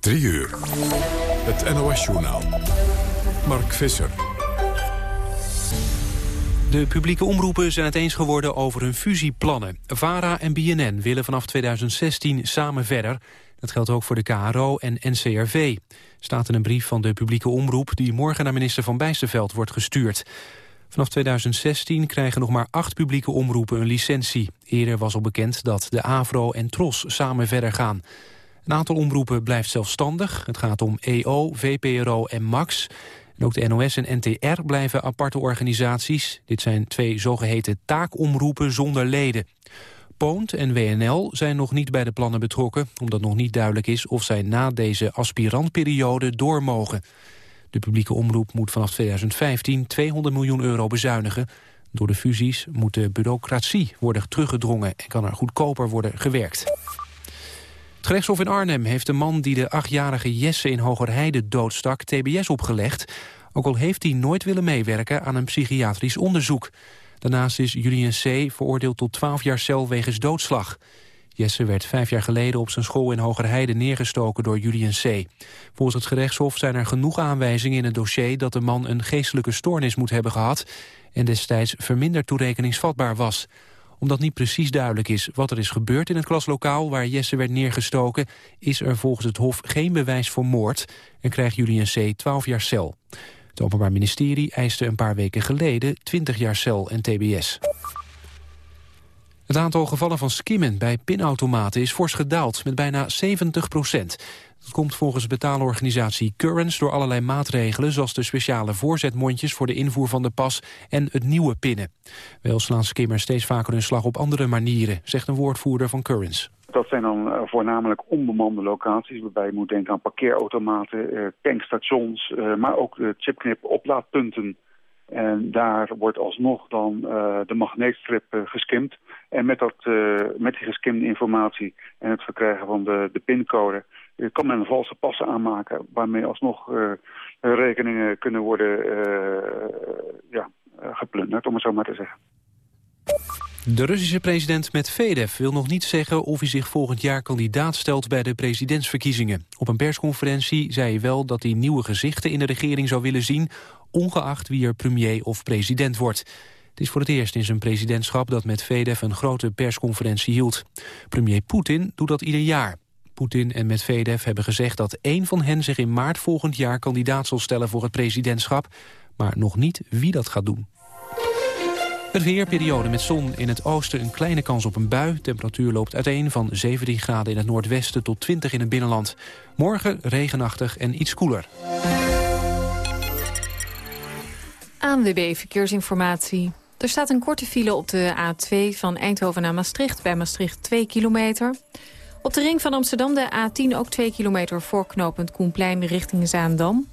3 uur. Het NOS-journaal. Mark Visser. De publieke omroepen zijn het eens geworden over hun fusieplannen. VARA en BNN willen vanaf 2016 samen verder. Dat geldt ook voor de KRO en NCRV. Staat in een brief van de publieke omroep... die morgen naar minister Van Bijsterveld wordt gestuurd. Vanaf 2016 krijgen nog maar acht publieke omroepen een licentie. Eerder was al bekend dat de AVRO en TROS samen verder gaan. Een aantal omroepen blijft zelfstandig. Het gaat om EO, VPRO en MAX. En ook de NOS en NTR blijven aparte organisaties. Dit zijn twee zogeheten taakomroepen zonder leden. Poont en WNL zijn nog niet bij de plannen betrokken... omdat nog niet duidelijk is of zij na deze aspirantperiode door mogen. De publieke omroep moet vanaf 2015 200 miljoen euro bezuinigen. Door de fusies moet de bureaucratie worden teruggedrongen... en kan er goedkoper worden gewerkt. Het gerechtshof in Arnhem heeft de man die de achtjarige Jesse in Hogerheide doodstak TBS opgelegd, ook al heeft hij nooit willen meewerken aan een psychiatrisch onderzoek. Daarnaast is Julian C. veroordeeld tot 12 jaar cel wegens doodslag. Jesse werd vijf jaar geleden op zijn school in Hogerheide neergestoken door Julian C. Volgens het gerechtshof zijn er genoeg aanwijzingen in het dossier dat de man een geestelijke stoornis moet hebben gehad en destijds verminderd toerekeningsvatbaar was omdat niet precies duidelijk is wat er is gebeurd in het klaslokaal waar Jesse werd neergestoken, is er volgens het Hof geen bewijs voor moord en krijgt Julian C. 12 jaar cel. Het Openbaar Ministerie eiste een paar weken geleden 20 jaar cel en tbs. Het aantal gevallen van skimmen bij pinautomaten is fors gedaald met bijna 70 procent. Dat komt volgens betaalorganisatie Currents door allerlei maatregelen... zoals de speciale voorzetmondjes voor de invoer van de pas en het nieuwe pinnen. Wel slaan skimmers steeds vaker hun slag op andere manieren... zegt een woordvoerder van Currents. Dat zijn dan uh, voornamelijk onbemande locaties... waarbij je moet denken aan parkeerautomaten, uh, tankstations... Uh, maar ook chipknip-oplaadpunten... En daar wordt alsnog dan de magneetstrip geskimd. En met, dat, met die geskimde informatie en het verkrijgen van de, de pincode... kan men valse passen aanmaken... waarmee alsnog rekeningen kunnen worden ja, geplunderd, om het zo maar te zeggen. De Russische president Medvedev wil nog niet zeggen of hij zich volgend jaar kandidaat stelt bij de presidentsverkiezingen. Op een persconferentie zei hij wel dat hij nieuwe gezichten in de regering zou willen zien, ongeacht wie er premier of president wordt. Het is voor het eerst in zijn presidentschap dat Medvedev een grote persconferentie hield. Premier Poetin doet dat ieder jaar. Poetin en Medvedev hebben gezegd dat één van hen zich in maart volgend jaar kandidaat zal stellen voor het presidentschap, maar nog niet wie dat gaat doen. Het weerperiode met zon in het oosten een kleine kans op een bui. Temperatuur loopt uiteen van 17 graden in het noordwesten tot 20 in het binnenland. Morgen regenachtig en iets koeler. ANWB Verkeersinformatie. Er staat een korte file op de A2 van Eindhoven naar Maastricht... bij Maastricht 2 kilometer. Op de ring van Amsterdam de A10 ook 2 kilometer voor knooppunt Koenplein richting Zaandam.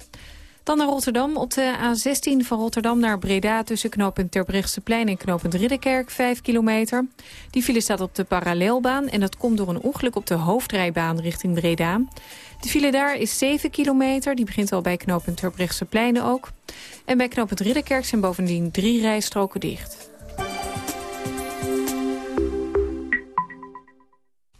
Dan naar Rotterdam. Op de A16 van Rotterdam naar Breda... tussen knooppunt Terbrechtseplein en knooppunt Ridderkerk, 5 kilometer. Die file staat op de parallelbaan... en dat komt door een ongeluk op de hoofdrijbaan richting Breda. De file daar is 7 kilometer. Die begint al bij knooppunt Terbrechtseplein ook. En bij knooppunt Ridderkerk zijn bovendien drie rijstroken dicht.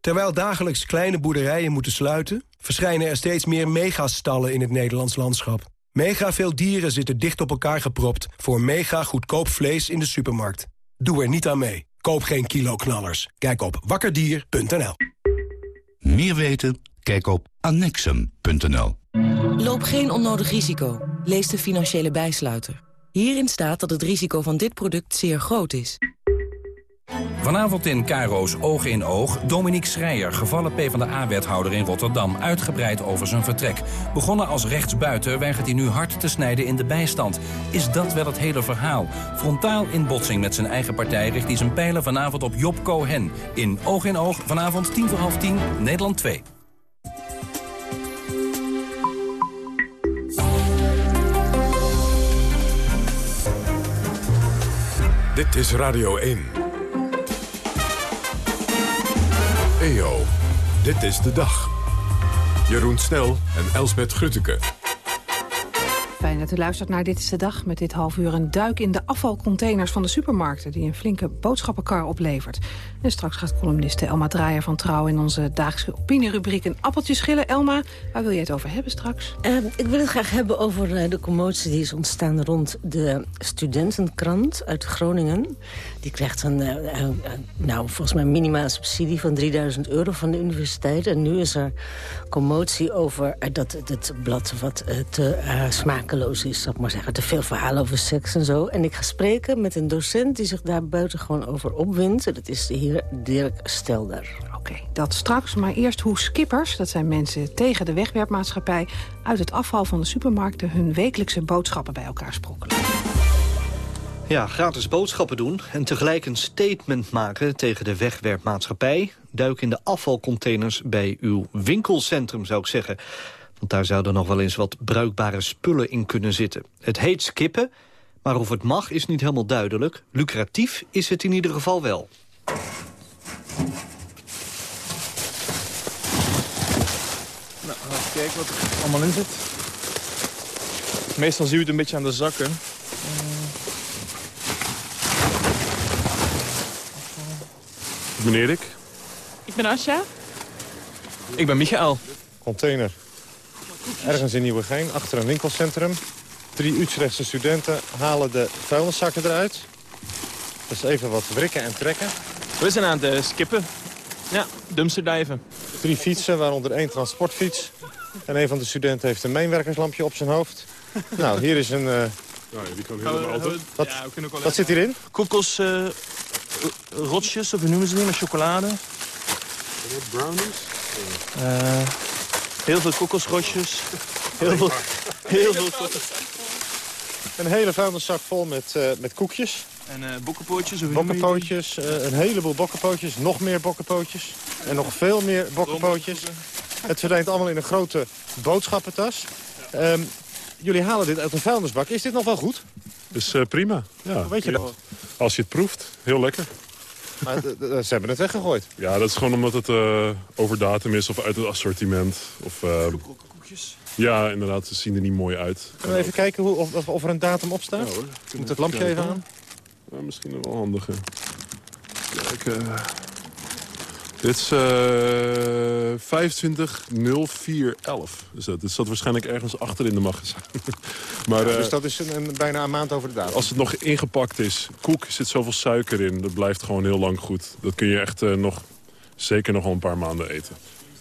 Terwijl dagelijks kleine boerderijen moeten sluiten... verschijnen er steeds meer megastallen in het Nederlands landschap. Mega veel dieren zitten dicht op elkaar gepropt... voor mega goedkoop vlees in de supermarkt. Doe er niet aan mee. Koop geen kiloknallers. Kijk op wakkerdier.nl. Meer weten? Kijk op annexum.nl. Loop geen onnodig risico. Lees de financiële bijsluiter. Hierin staat dat het risico van dit product zeer groot is. Vanavond in Caro's Oog in Oog. Dominique Schreier, gevallen PvdA-wethouder in Rotterdam... uitgebreid over zijn vertrek. Begonnen als rechtsbuiten weigert hij nu hard te snijden in de bijstand. Is dat wel het hele verhaal? Frontaal in botsing met zijn eigen partij... richt hij zijn pijlen vanavond op Job Cohen. In Oog in Oog, vanavond tien voor half tien, Nederland 2. Dit is Radio 1. EO, dit is de dag. Jeroen Snel en Elsbet Grutteke. Fijn dat u luistert naar Dit is de Dag. Met dit half uur een duik in de afvalcontainers van de supermarkten... die een flinke boodschappenkar oplevert. En straks gaat columniste Elma Draaier van Trouw... in onze dagelijkse opinierubriek een appeltje schillen. Elma, waar wil je het over hebben straks? Uh, ik wil het graag hebben over uh, de commotie die is ontstaan... rond de studentenkrant uit Groningen. Die krijgt een, uh, nou, volgens mij minimale subsidie van 3000 euro van de universiteit. En nu is er commotie over dat het blad wat te smakeloos is, zal ik maar zeggen. Te veel verhalen over seks en zo. En ik ga spreken met een docent die zich daar buiten gewoon over opwindt. Dat is de heer Dirk Stelder. Oké, dat straks. Maar eerst hoe skippers, dat zijn mensen tegen de wegwerpmaatschappij... uit het afval van de supermarkten hun wekelijkse boodschappen bij elkaar sprokkelen. Ja, gratis boodschappen doen en tegelijk een statement maken tegen de wegwerpmaatschappij. Duik in de afvalcontainers bij uw winkelcentrum, zou ik zeggen. Want daar zouden nog wel eens wat bruikbare spullen in kunnen zitten. Het heet skippen, maar of het mag is niet helemaal duidelijk. Lucratief is het in ieder geval wel. Nou, even kijken wat er allemaal in zit. Meestal zien we het een beetje aan de zakken. Ik ben Erik. Ik ben Asja. Ik ben Michael. Container. Ergens in Nieuwegein, achter een winkelcentrum. Drie Utrechtse studenten halen de vuilniszakken eruit. Dat is even wat wrikken en trekken. We zijn aan het skippen. Ja, dumpsterdijven. Drie fietsen, waaronder één transportfiets. En een van de studenten heeft een mijnwerkerslampje op zijn hoofd. nou, hier is een... Uh... Ja, die kan helemaal auto. Wat, ja, we zit hierin? Kokos uh, rotjes, of hoe noemen ze die, met chocolade. Brownies? Uh, heel veel kokosrotjes. Heel veel, heel veel kokos. Een hele vuilniszak vol met, uh, met koekjes. En uh, bokkenpootjes? Of bokkenpootjes, uh, een heleboel bokkenpootjes, nog meer bokkenpootjes. En nog veel meer bokkenpootjes. Het verdwijnt allemaal in een grote boodschappentas. Um, jullie halen dit uit een vuilnisbak. Is dit nog wel goed? Dus uh, prima. Ja. Weet je dat? Als je het proeft, heel lekker. Maar ze hebben het weggegooid. Ja, dat is gewoon omdat het uh, over datum is of uit het assortiment. Of, uh, koekjes. Ja, inderdaad. Ze zien er niet mooi uit. Kunnen we even kijken hoe, of, of, er een datum op staat? Ja. Moet het lampje even aan? Ja, misschien wel handig. Kijk, dit is uh, 250411. Dus dat zat waarschijnlijk ergens achter in de magazijn. maar, ja, dus dat is een, een, bijna een maand over de datum? Als het nog ingepakt is. Koek zit zoveel suiker in. Dat blijft gewoon heel lang goed. Dat kun je echt uh, nog, zeker nog wel een paar maanden eten.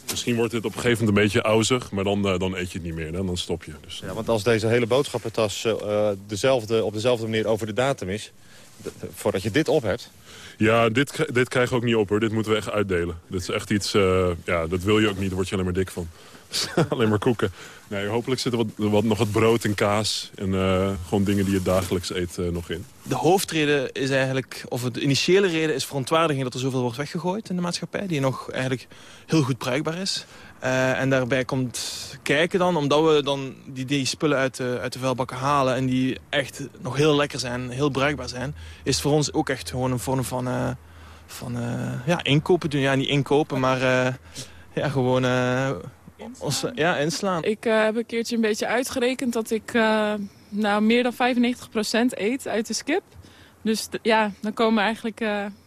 Misschien wordt dit op een gegeven moment een beetje auzig, maar dan, uh, dan eet je het niet meer. Dan, dan stop je. Dus. Ja, want als deze hele boodschappentas uh, dezelfde, op dezelfde manier over de datum is... voordat je dit op hebt... Ja, dit, dit krijgen we ook niet op hoor. Dit moeten we echt uitdelen. Dit is echt iets, uh, ja, dat wil je ook niet. Daar word je alleen maar dik van. alleen maar koeken. Nee, hopelijk zit er wat, wat, nog wat brood en kaas. En uh, gewoon dingen die je dagelijks eet uh, nog in. De hoofdreden is eigenlijk, of de initiële reden is verontwaardiging dat er zoveel wordt weggegooid in de maatschappij. Die nog eigenlijk heel goed bruikbaar is. Uh, en daarbij komt kijken dan, omdat we dan die, die spullen uit de, uit de vuilbakken halen... en die echt nog heel lekker zijn, heel bruikbaar zijn... is het voor ons ook echt gewoon een vorm van, uh, van uh, ja, inkopen doen. Ja, niet inkopen, maar ja, gewoon ons, ja, inslaan. Ik heb een keertje een beetje uitgerekend dat ik nou, meer dan 95% eet uit de skip. Dus ja, dan komen eigenlijk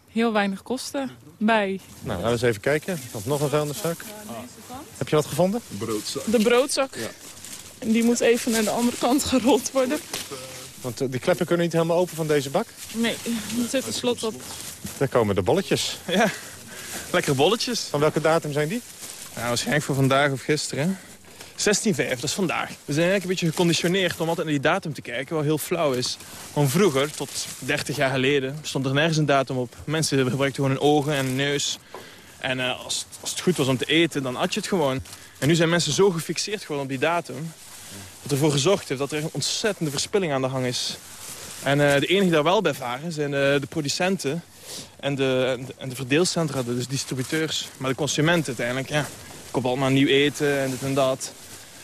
heel weinig kosten bij. Nou, laten we eens even kijken. Nog nog een vuilniszak. Heb je wat gevonden? Broodzak. De broodzak. Ja. En die moet even naar de andere kant gerold worden. Want uh, die kleppen kunnen niet helemaal open van deze bak? Nee, er zit een slot op. Daar komen de bolletjes. Ja, lekkere bolletjes. Van welke datum zijn die? Nou, waarschijnlijk voor vandaag of gisteren. 16,5, dat is vandaag. We zijn eigenlijk een beetje geconditioneerd om altijd naar die datum te kijken, wat heel flauw is. Want vroeger, tot 30 jaar geleden, stond er nergens een datum op. Mensen gebruikten gewoon hun ogen en hun neus. En uh, als, als, het goed was om te eten, dan at je het gewoon. En nu zijn mensen zo gefixeerd geworden op die datum... dat ervoor gezorgd heeft dat er een ontzettende verspilling aan de gang is. En uh, de enige die daar wel bij varen zijn uh, de producenten... En de, en de verdeelcentra, dus distributeurs. Maar de consumenten uiteindelijk, ja. Koopt allemaal nieuw eten en dit en dat.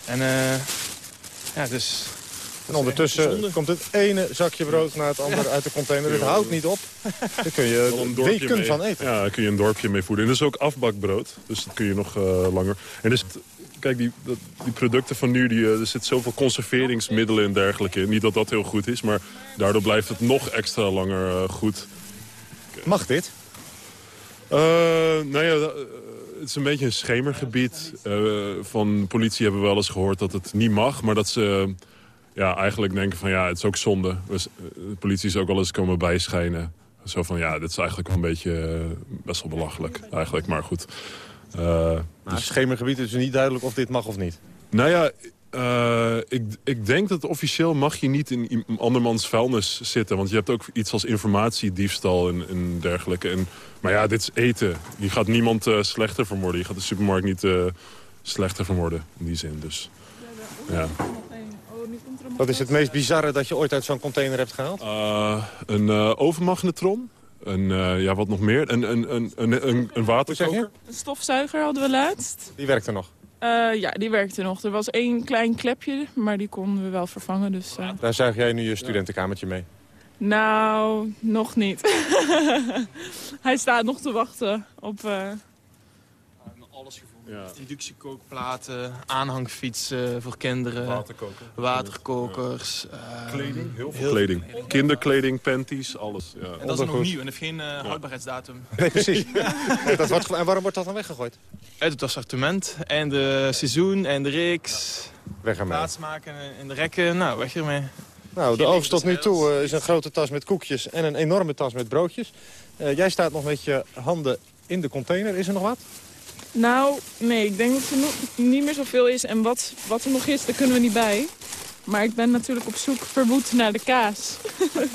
En uh, ja, dus En ondertussen komt het ene zakje brood na het andere uit de container. Het houdt niet op. Daar kun je weken van eten. Ja, daar kun je een dorpje mee voeden. En dat is ook afbakbrood. Dus dat kun je nog uh, langer. En dus, kijk, die, die producten van nu, die, uh, er zit zoveel conserveringsmiddelen en dergelijke in. Niet dat dat heel goed is, maar daardoor blijft het nog extra langer uh, goed. Mag dit? nou ja, het is een beetje een schemergebied. van politie hebben we wel eens gehoord dat het niet mag, maar dat ze ja, eigenlijk denken van ja, het is ook zonde. De politie is ook wel eens komen bijschijnen. Zo van ja, dit is eigenlijk wel een beetje best wel belachelijk eigenlijk, maar goed. Uh, dus... schemergebied is niet duidelijk of dit mag of niet? Nou ja, uh, ik, ik denk dat officieel mag je niet in andermans vuilnis zitten. Want je hebt ook iets als informatiediefstal en, en dergelijke. En, maar ja, dit is eten. Je gaat niemand uh, slechter vermoorden. Je gaat de supermarkt niet slechter vermoorden in die zin. Dus, ja. Wat is het meest bizarre dat je ooit uit zo'n container hebt gehaald? Uh, een uh, ovenmagnetron. Een, uh, ja, wat nog meer? Een, een, een, een, een, een waterkoker. Een stofzuiger hadden we laatst. Die werkte nog? Ja, die werkte nog. Er was één klein klepje, maar die konden we wel vervangen. Dus, Daar zuig jij nu je studentenkamertje mee? Nou, nog niet. Hij staat nog te wachten op... alles ja. Inductiekookplaten, aanhangfietsen voor kinderen. Waterkoker. Waterkokers. Uh, kleding, heel veel kleding. Kinderkleding, panties, alles. Ja. En dat is nog nieuw en heeft geen uh, houdbaarheidsdatum. Nee, precies. dat wordt, en waarom wordt dat dan weggegooid? Uit het assortiment en de seizoen en de reeks. Weg ermee. Plaats maken in de rekken, nou weg ermee. Nou, de oogst tot nu toe uh, is een grote tas met koekjes en een enorme tas met broodjes. jij staat nog met je handen in de container. Is er nog wat? Nou, nee, ik denk dat er niet meer zoveel is. En wat, wat er nog is, daar kunnen we niet bij. Maar ik ben natuurlijk op zoek verwoed naar de kaas.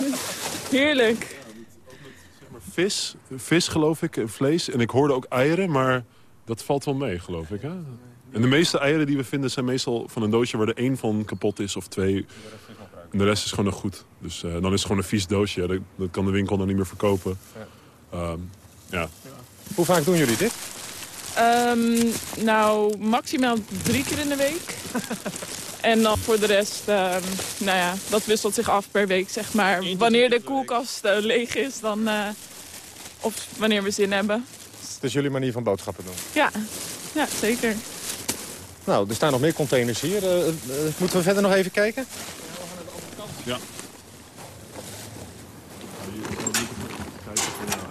Heerlijk. vis, vis geloof ik, vlees. En ik hoorde ook eieren, maar dat valt wel mee, geloof ik. Hè? En de meeste eieren die we vinden zijn meestal van een doosje waar er één van kapot is of twee. En de rest is gewoon nog goed. Dus uh, dan is het gewoon een vies doosje. Dat, dat, kan de winkel dan niet meer verkopen. Ja. Um, ja. Hoe vaak doen jullie dit? Um, nou, maximaal drie keer in de week. en dan voor de rest, um, nou ja, dat wisselt zich af per week, zeg maar. Wanneer de koelkast uh, leeg is, dan... Uh, of wanneer we zin hebben. Het is jullie manier van boodschappen doen? Ja, ja zeker. Nou, er staan nog meer containers hier. Uh, moeten we verder nog even kijken? Ja.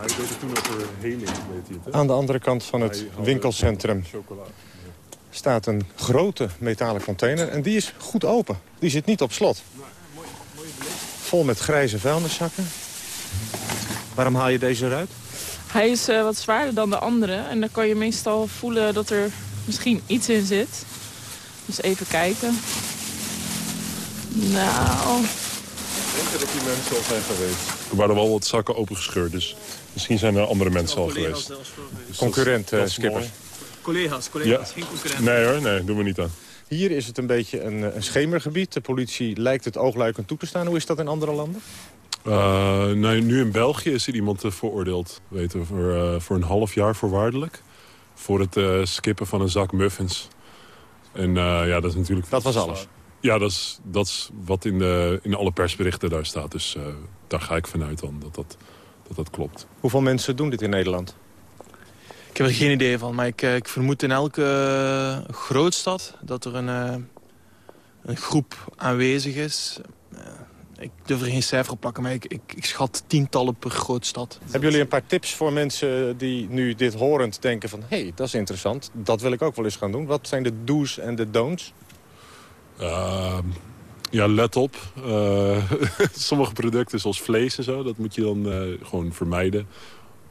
Hij deed het toen over heling. Aan de andere kant van het winkelcentrum staat een grote metalen container. En die is goed open. Die zit niet op slot. Vol met grijze vuilniszakken. Waarom haal je deze eruit? Hij is uh, wat zwaarder dan de andere. En dan kan je meestal voelen dat er misschien iets in zit. Dus even kijken. Nou... Ik denk dat die mensen al zijn geweest. Er waren wel wat zakken opengescheurd, dus misschien zijn er andere mensen al geweest. Dus Concurrent, uh, skippers. Collega's, collega's, ja. geen concurrenten. Nee hoor, nee, doen we niet aan. Hier is het een beetje een, een schemergebied. De politie lijkt het oogluikend toe te staan. Hoe is dat in andere landen? Uh, nee, nu in België is er iemand uh, veroordeeld, weten we, voor, uh, voor een half jaar voorwaardelijk. Voor het skippen van een zak muffins. En ja, dat is natuurlijk... Dat was alles? Ja, dat is, dat is wat in, de, in alle persberichten daar staat. Dus daar ga ik vanuit dan dat dat, dat dat klopt. Hoeveel mensen doen dit in Nederland? Ik heb er geen idee van, maar ik, ik vermoed in elke uh, grootstad dat er een, uh, een groep aanwezig is. Uh, ik durf er geen cijfer op plakken, maar ik, ik, ik, schat tientallen per grootstad. Hebben jullie een paar tips voor mensen die nu dit horend denken van... hé, hey, dat is interessant, dat wil ik ook wel eens gaan doen. Wat zijn de do's en de don'ts? Ehm, ja, let op. sommige producten zoals vlees en zo, dat moet je dan gewoon vermijden.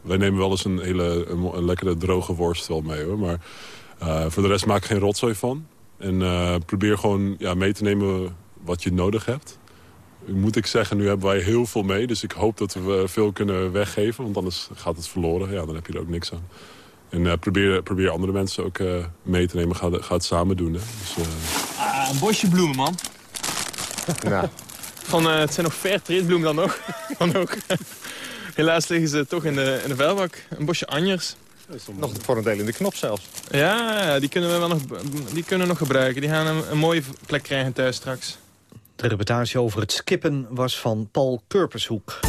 Wij nemen wel eens een hele een, lekkere droge worst wel mee. Hoor. Maar uh, voor de rest maak geen rotzooi van. En probeer gewoon ja, mee te nemen wat je nodig hebt. Moet ik zeggen, nu hebben wij heel veel mee. Dus ik hoop dat we veel kunnen weggeven. Want anders gaat het verloren. Ja, dan heb je er ook niks aan. En uh, probeer, probeer andere mensen ook mee te nemen. Ga, ga het samen doen. Hè. Dus, ah, een bosje bloemen, man. nou. Van, het zijn nog bloemen dan nog. dan ook. Helaas liggen ze toch in de, in de vuilbak. Een bosje anjers. Nog voor een deel in de knop zelfs. Ja, die kunnen we wel nog, die kunnen nog gebruiken. Die gaan een, een mooie plek krijgen thuis straks. De reportage over het skippen was van Paul Kurpershoek.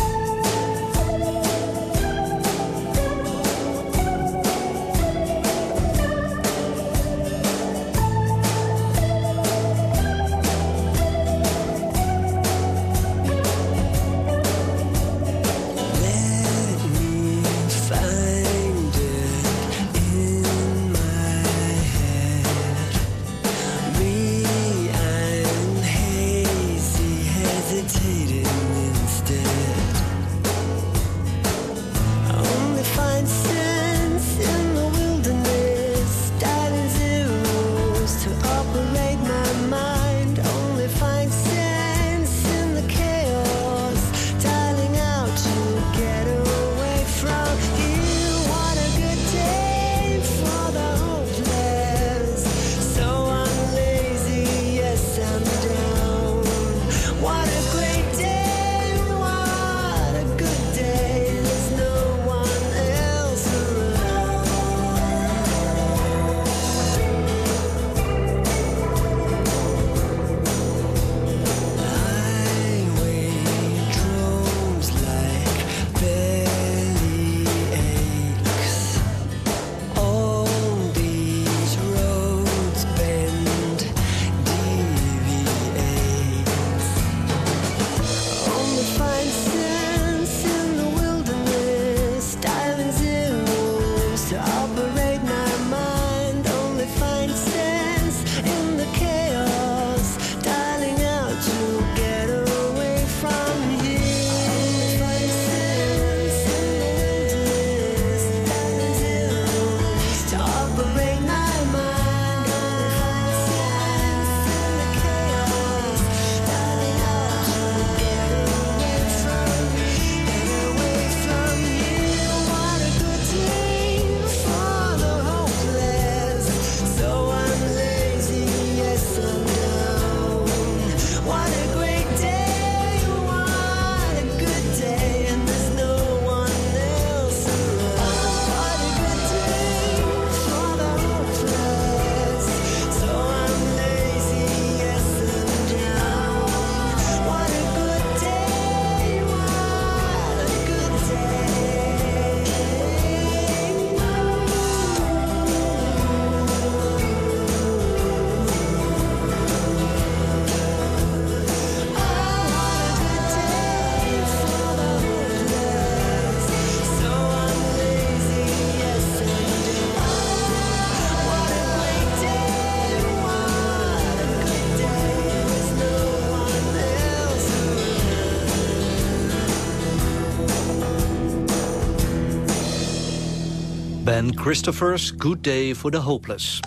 Christopher's Good Day for the Hopeless.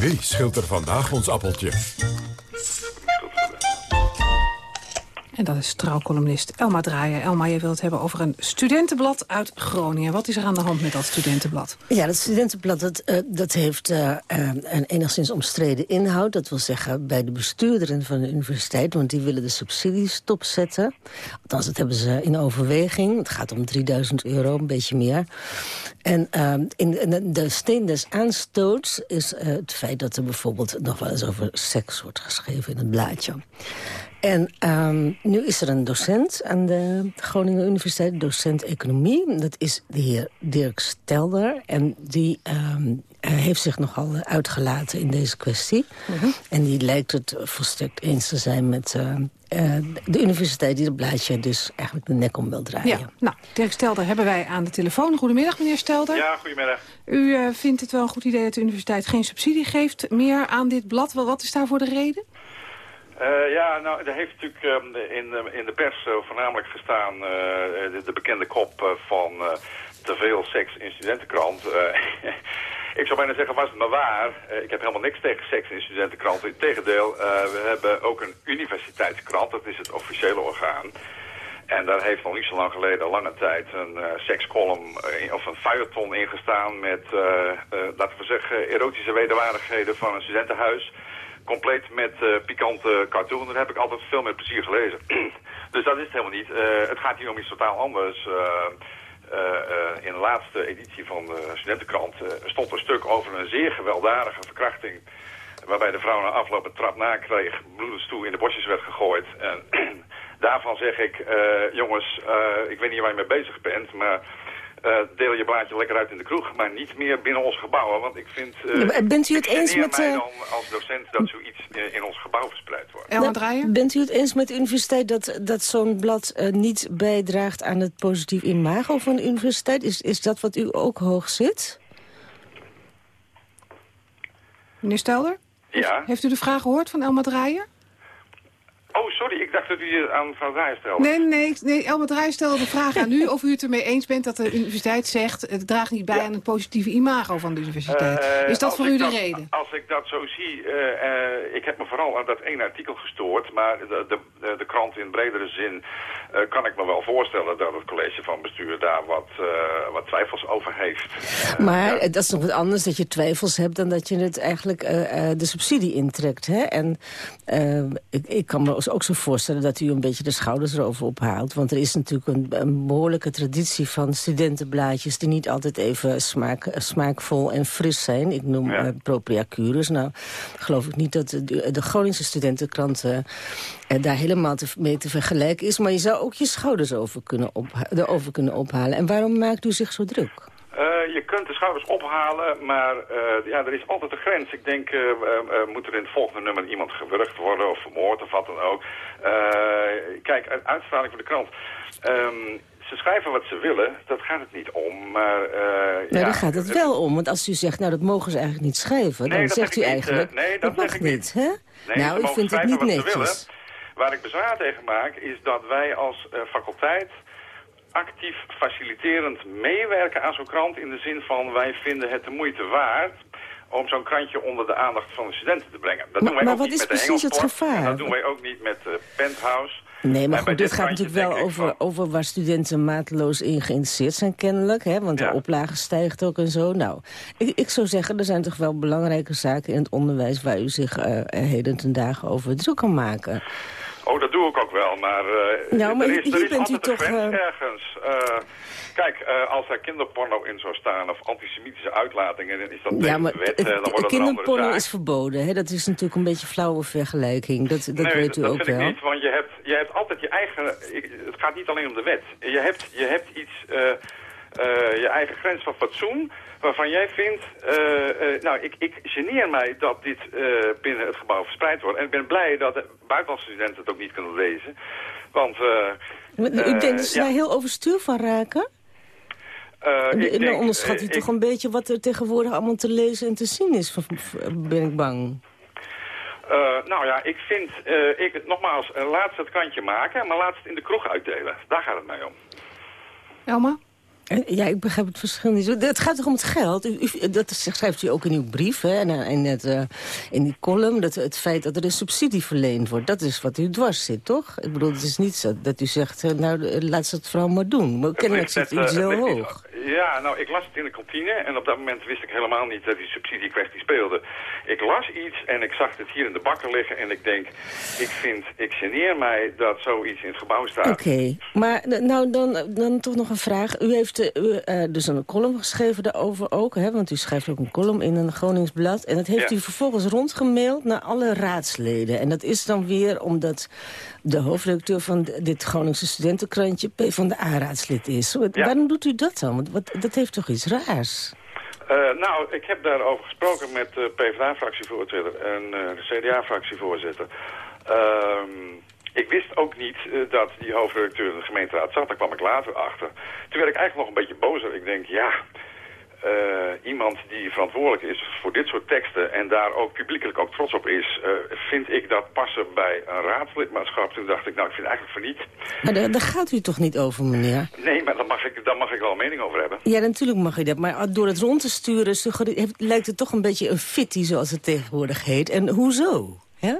Wie schilt er vandaag ons appeltje? En dat is trouwcolumnist Elma Draaier. Elma, je wilt het hebben over een studentenblad uit Groningen. Wat is er aan de hand met dat studentenblad? Ja, dat studentenblad dat, uh, dat heeft uh, een enigszins omstreden inhoud. Dat wil zeggen bij de bestuurderen van de universiteit. Want die willen de subsidies stopzetten. Althans, dat hebben ze in overweging. Het gaat om 3000 euro, een beetje meer. En in, de steen des aanstoots is het feit dat er bijvoorbeeld nog wel eens over seks wordt geschreven in het blaadje. En um, nu is er een docent aan de Groningen Universiteit, docent economie. Dat is de heer Dirk Stelder. En die um, heeft zich nogal uitgelaten in deze kwestie. Uh -huh. En die lijkt het volstrekt eens te zijn met uh, uh, de universiteit... die het blaadje dus eigenlijk de nek om wil draaien. Ja, nou, Dirk Stelder hebben wij aan de telefoon. Goedemiddag, meneer Stelder. Ja, goedemiddag. U vindt het wel een goed idee dat de universiteit geen subsidie geeft... meer aan dit blad. Wat is daarvoor de reden? Uh, ja, nou, er heeft natuurlijk uh, in, de, in de pers uh, voornamelijk gestaan de, de, bekende kop van te veel seks in studentenkrant. ik zou bijna zeggen, was het maar waar. ik heb helemaal niks tegen seks in studentenkrant. Integendeel, we hebben ook een universiteitskrant, dat is het officiële orgaan. En daar heeft nog niet zo lang geleden, lange tijd, een sekscolumn of een feuilleton ingestaan met, laten we zeggen, erotische wederwaardigheden van een studentenhuis compleet met uh, pikante cartoon. Daar heb ik altijd veel met plezier gelezen. dus dat is het helemaal niet. Uh, het gaat hier om iets totaal anders. Uh, in de laatste editie van de studentenkrant stond een stuk over een zeer gewelddadige verkrachting waarbij de vrouw na afloop een trap na kreeg, bloedens toe in de bosjes werd gegooid. En daarvan zeg ik, eh, jongens, eh, ik weet niet waar je mee bezig bent, maar uh, deel je blaadje lekker uit in de kroeg, maar niet meer binnen ons gebouwen. Want ik vind... Uh, bent u het eens met... mij dan als docent dat zoiets in, in ons gebouw verspreid wordt. Elma Draaier? Bent u het eens met de universiteit dat, dat zo'n blad uh, niet bijdraagt aan het positief imago van de universiteit? Is, is dat wat u ook hoog zit? Meneer Stelder? Ja? Heeft u de vraag gehoord van Elma Draaier? Oh, sorry, ik dacht dat u je aan mevrouw Draaier stelde. Nee, nee, nee Elma Draaier stelde de vraag aan u of u het ermee eens bent dat de universiteit zegt... het draagt niet bij ja. aan het positieve imago van de universiteit. Uh, is dat voor u de dat, reden? Als ik dat zo zie, uh, uh, ik heb me vooral aan dat ene artikel gestoord... maar de, de, de krant in bredere zin kan ik me wel voorstellen... dat het college van bestuur daar wat, wat twijfels over heeft. maar ja. dat is nog wat anders dat je twijfels hebt... dan dat je het eigenlijk de subsidie intrekt. Hè? En ik, ik kan me ook zo voorstellen dat u een beetje de schouders erover ophaalt. Want er is natuurlijk een, een behoorlijke traditie van studentenblaadjes... die niet altijd even smaak, smaakvol en fris zijn. Ik noem ja. Propria Curus. Nou, geloof ik niet dat de, de Groningse studentenkrant... Daar helemaal te, mee te vergelijken is. Maar je zou ook je schouders over kunnen erover kunnen ophalen. En waarom maakt u zich zo druk? Uh, je kunt de schouders ophalen, maar uh, ja, er is altijd een grens. Ik denk, uh, moet er in het volgende nummer iemand gewurgd worden of vermoord of wat dan ook. kijk, uitstraling van de krant. Um, ze schrijven wat ze willen, dat gaat het niet om. Maar, nou, ja, daar gaat het wel om. Want als u zegt, nou dat mogen ze eigenlijk niet schrijven... nee, dan zegt u niet, eigenlijk, nee, dat, dat mag niet, hè? Nee, nou, ik vind het niet netjes. Waar ik bezwaar tegen maak, is dat wij als faculteit actief faciliterend meewerken aan zo'n krant... in de zin van wij vinden het de moeite waard om zo'n krantje onder de aandacht van de studenten te brengen. Dat maar, doen wij maar ook wat niet is met de precies het gevaar? Dat doen wij ook niet met uh, Penthouse. Nee, maar en goed, dit gaat natuurlijk wel over, van- over waar studenten mateloos in geïnteresseerd zijn kennelijk. Hè, want Ja. de oplage stijgt ook en zo. Nou, ik, ik zou zeggen, er zijn toch wel belangrijke zaken in het onderwijs... waar u zich eh, heden ten dagen over druk kan maken. Oh, dat doe ik ook wel, maar, eh, Nou, maar er is, er altijd toch, grens ergens. Kijk, als er kinderporno in zou staan of antisemitische uitlatingen, dan is dat Ja, maar de wet, het- eh, dan wordt kinderporno is verboden. Hè? Dat is natuurlijk een beetje flauwe vergelijking. Dat, dat nee, weet u dat ook vind wel. ik niet, want je hebt, je hebt altijd je eigen... Het gaat niet alleen om de wet. Je hebt, je hebt iets, eh, je eigen grens van fatsoen, waarvan jij vindt... eh, eh, nou, ik, ik geneer mij dat dit eh, binnen het gebouw verspreid wordt. En ik ben blij dat de buitenlandse studenten het ook niet kunnen lezen. Want... eh, U eh, denkt dat ze ja, daar heel overstuur van raken? eh, En ik dan onderschat u eh, toch ik- een beetje wat er tegenwoordig allemaal te lezen en te zien is, ben ik bang. Eh, nou ja, ik vind, eh, ik, nogmaals, uh, laat ze het kantje maken, maar laat ze het in de kroeg uitdelen. Daar gaat het mij om. Elma? Eh, Ja, ik begrijp het verschil niet. zo. Het gaat toch om het geld? U, u- dat schrijft u ook in uw brief, hè, en in, het, eh, in die column. Dat het feit dat er een subsidie verleend wordt, dat is wat u dwars zit, toch? Ik bedoel, het is niet zo dat u zegt, eh, nou, eh, laat ze het vooral maar doen. Maar kennelijk zit u eh, niet- hoog. Ja, nou, ik las het in de kantine en op dat moment wist ik helemaal niet dat die subsidiekwestie speelde. Ik las iets en ik zag het hier in de bakken liggen en ik denk, ik vind, ik geneer mij dat zoiets in het gebouw staat. Oké, maar nou dan, dan toch nog een vraag. U heeft u, eh, dus een column geschreven daarover ook, hè? want u schrijft ook een column in een Groningsblad. En dat heeft Ja. u vervolgens rondgemaild naar alle raadsleden. En dat is dan weer omdat de hoofdredacteur van dit Groningse studentenkrantje P van de A-raadslid is. Ja. Waarom doet u dat dan? Want wat, dat heeft toch iets raars? Eh, nou, ik heb daarover gesproken met de PvdA-fractievoorzitter en eh, de CDA-fractievoorzitter. Ehm, ik wist ook niet eh, dat die hoofdredacteur in de gemeenteraad zat. Daar kwam ik later achter. Toen werd ik eigenlijk nog een beetje bozer. Ik denk, ja, eh, iemand die verantwoordelijk is voor dit soort teksten... en daar ook publiekelijk ook trots op is... eh, vind ik dat passen bij een raadslidmaatschap. Toen dacht ik, nou, ik vind het eigenlijk van niet. Maar daar, daar gaat u toch niet over, meneer? Nee, maar daar mag ik, daar mag ik wel een mening over hebben. Ja, natuurlijk mag u dat. Maar door het rond te sturen heeft- lijkt het toch een beetje een fitty, zoals het tegenwoordig heet. En hoezo? Hè?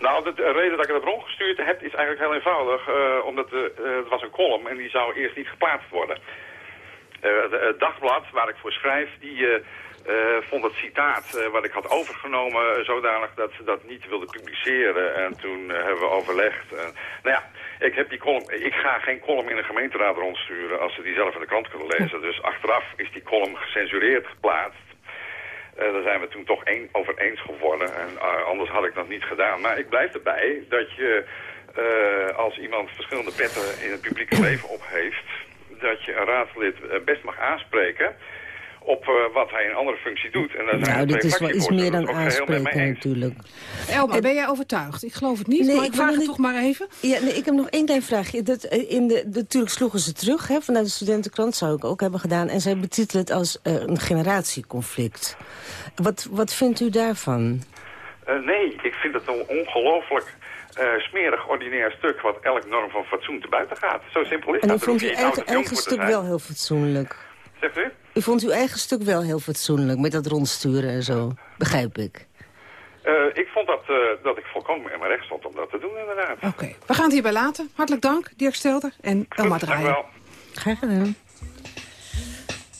Nou, de, de reden dat ik het rondgestuurd heb is eigenlijk heel eenvoudig. eh, omdat het was een column en die zou eerst niet geplaatst worden. Eh, de- het dagblad waar ik voor schrijf, die eh, eh, vond het citaat wat ik had overgenomen zodanig dat ze dat niet wilden publiceren. En toen hebben we overlegd. Nou ja, ik, heb die column, ik ga geen column in een gemeenteraad rondsturen als ze die zelf in de krant kunnen lezen. Dus achteraf is die column gecensureerd geplaatst. daar zijn we toen toch een, over eens geworden. En anders had ik dat niet gedaan. Maar ik blijf erbij dat je als iemand verschillende petten in het publieke leven op heeft... dat je een raadslid best mag aanspreken op uh, wat hij in andere functie doet. En daar zijn nou, dit is wel iets meer dan aanspreken natuurlijk. Elma, ben jij overtuigd? Ik geloof het niet, nee, maar ik, vraag het toch maar even. Ja, nee, ik heb nog één klein vraagje. Dat, eh, in de, natuurlijk sloegen ze terug, hè, vanuit de studentenkrant zou ik ook hebben gedaan. En zij betitelen het als uh, een generatieconflict. Wat, wat vindt u daarvan? Uh, nee, ik vind het een ongelooflijk uh, smerig ordinair stuk... wat elk norm van fatsoen te buiten gaat. Zo simpel is en dat. En u vindt uw eigen, eigen stuk wel heel fatsoenlijk? Zegt u? U vond uw eigen stuk wel heel fatsoenlijk met dat rondsturen en zo, begrijp ik. Uh, ik vond dat, uh, dat ik volkomen in mijn recht stond om dat te doen, inderdaad. Oké, okay. we gaan het hierbij laten. Hartelijk dank, Dirk Stelter en Elma Draaien. Dank wel. Graag gedaan.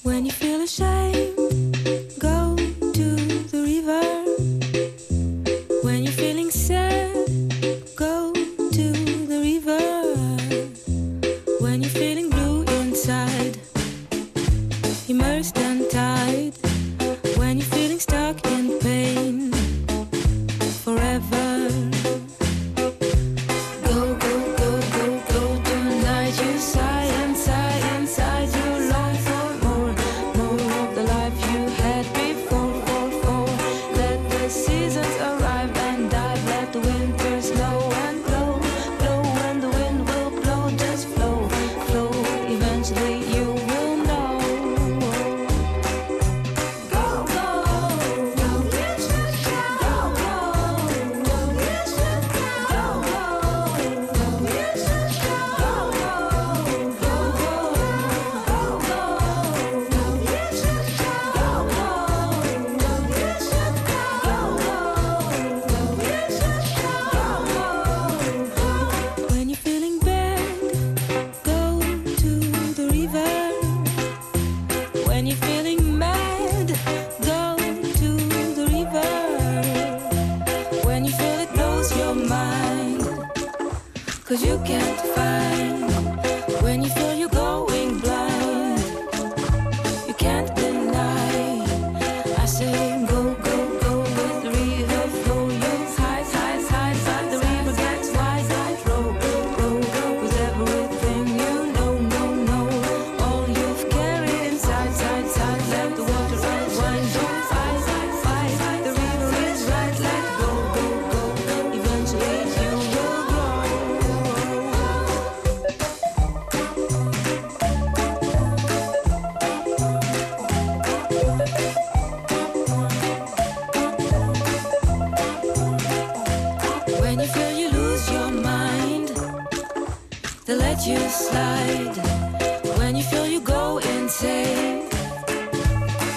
When you feel ashamed, go to the river.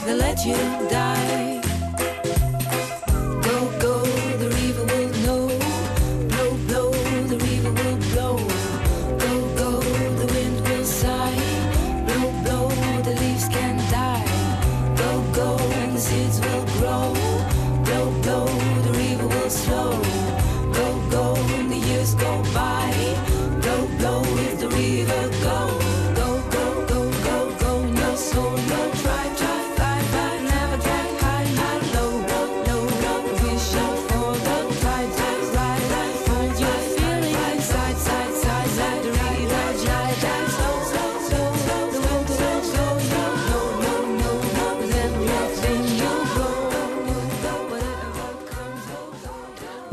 They let you die.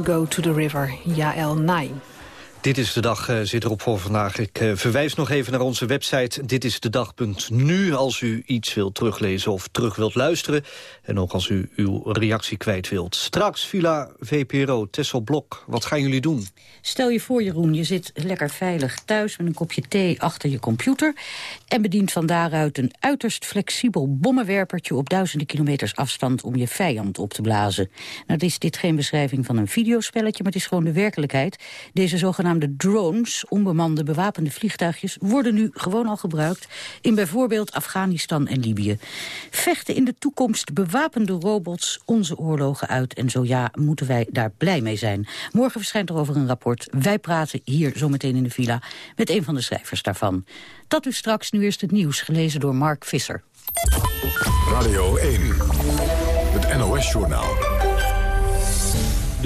Go to the river, Jael 9. Dit is de dag eh, zit erop voor vandaag. Ik eh, verwijs nog even naar onze website ditistedag.nu... als u iets wilt teruglezen of terug wilt luisteren. En ook als u uw reactie kwijt wilt. Straks Villa VPRO, Tessel Blok. Wat gaan jullie doen? Stel je voor, Jeroen, je zit lekker veilig thuis... met een kopje thee achter je computer... en bedient van daaruit een uiterst flexibel bommenwerpertje... op duizenden kilometers afstand om je vijand op te blazen. Nou, is dit geen beschrijving van een videospelletje... maar het is gewoon de werkelijkheid. Deze zogenaamde drones, onbemande bewapende vliegtuigjes... worden nu gewoon al gebruikt in bijvoorbeeld Afghanistan en Libië. Vechten in de toekomst bewapende robots onze oorlogen uit... en zo ja, moeten wij daar blij mee zijn. Morgen verschijnt er over een rapport. Wij praten hier zometeen in de villa met een van de schrijvers daarvan. Dat u straks nu eerst het nieuws, gelezen door Mark Visser. Radio 1, het NOS-journaal.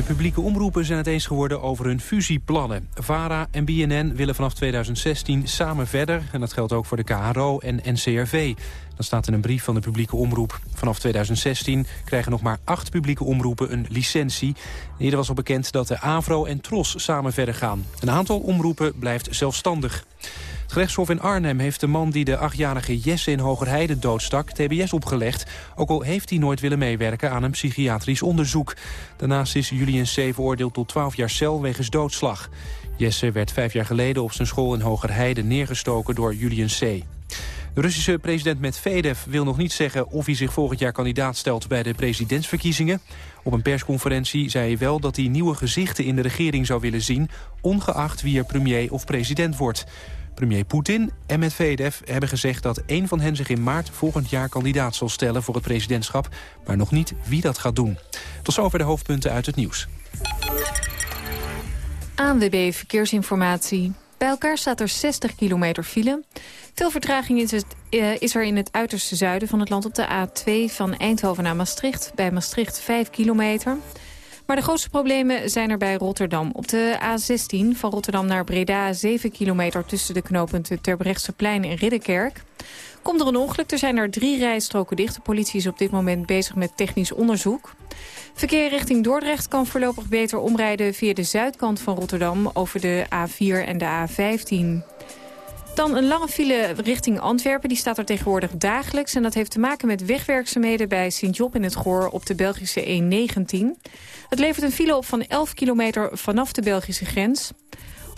De publieke omroepen zijn het eens geworden over hun fusieplannen. VARA en BNN willen vanaf 2016 samen verder. En dat geldt ook voor de KRO en NCRV. Dat staat in een brief van de publieke omroep. Vanaf 2016 krijgen nog maar acht publieke omroepen een licentie. Eerder was al bekend dat de AVRO en TROS samen verder gaan. Een aantal omroepen blijft zelfstandig. Het gerechtshof in Arnhem heeft de man die de achtjarige Jesse in Hogerheide doodstak tbs opgelegd. Ook al heeft hij nooit willen meewerken aan een psychiatrisch onderzoek. Daarnaast is Julian C. veroordeeld tot 12 jaar cel wegens doodslag. Jesse werd vijf jaar geleden op zijn school in Hogerheide neergestoken door Julian C. De Russische president Medvedev wil nog niet zeggen of hij zich volgend jaar kandidaat stelt bij de presidentsverkiezingen. Op een persconferentie zei hij wel dat hij nieuwe gezichten in de regering zou willen zien, ongeacht wie er premier of president wordt. Premier Poetin en Medvedev hebben gezegd dat een van hen zich in maart volgend jaar kandidaat zal stellen voor het presidentschap, maar nog niet wie dat gaat doen. Tot zover de hoofdpunten uit het nieuws. ANWB Verkeersinformatie. Bij elkaar staat er 60 kilometer file. Veel vertraging is, het, uh, is er in het uiterste zuiden van het land op de A2 van Eindhoven naar Maastricht. Bij Maastricht 5 kilometer. Maar de grootste problemen zijn er bij Rotterdam. Op de A16 van Rotterdam naar Breda 7 kilometer tussen de knooppunten Terbrechtseplein en Ridderkerk. Komt er een ongeluk, er zijn er drie rijstroken dicht. De politie is op dit moment bezig met technisch onderzoek. Verkeer richting Dordrecht kan voorlopig beter omrijden via de zuidkant van Rotterdam over de A4 en de A15. Dan een lange file richting Antwerpen. Die staat er tegenwoordig dagelijks. En dat heeft te maken met wegwerkzaamheden bij Sint-Job in het Goor op de Belgische E19. Het levert een file op van 11 kilometer vanaf de Belgische grens.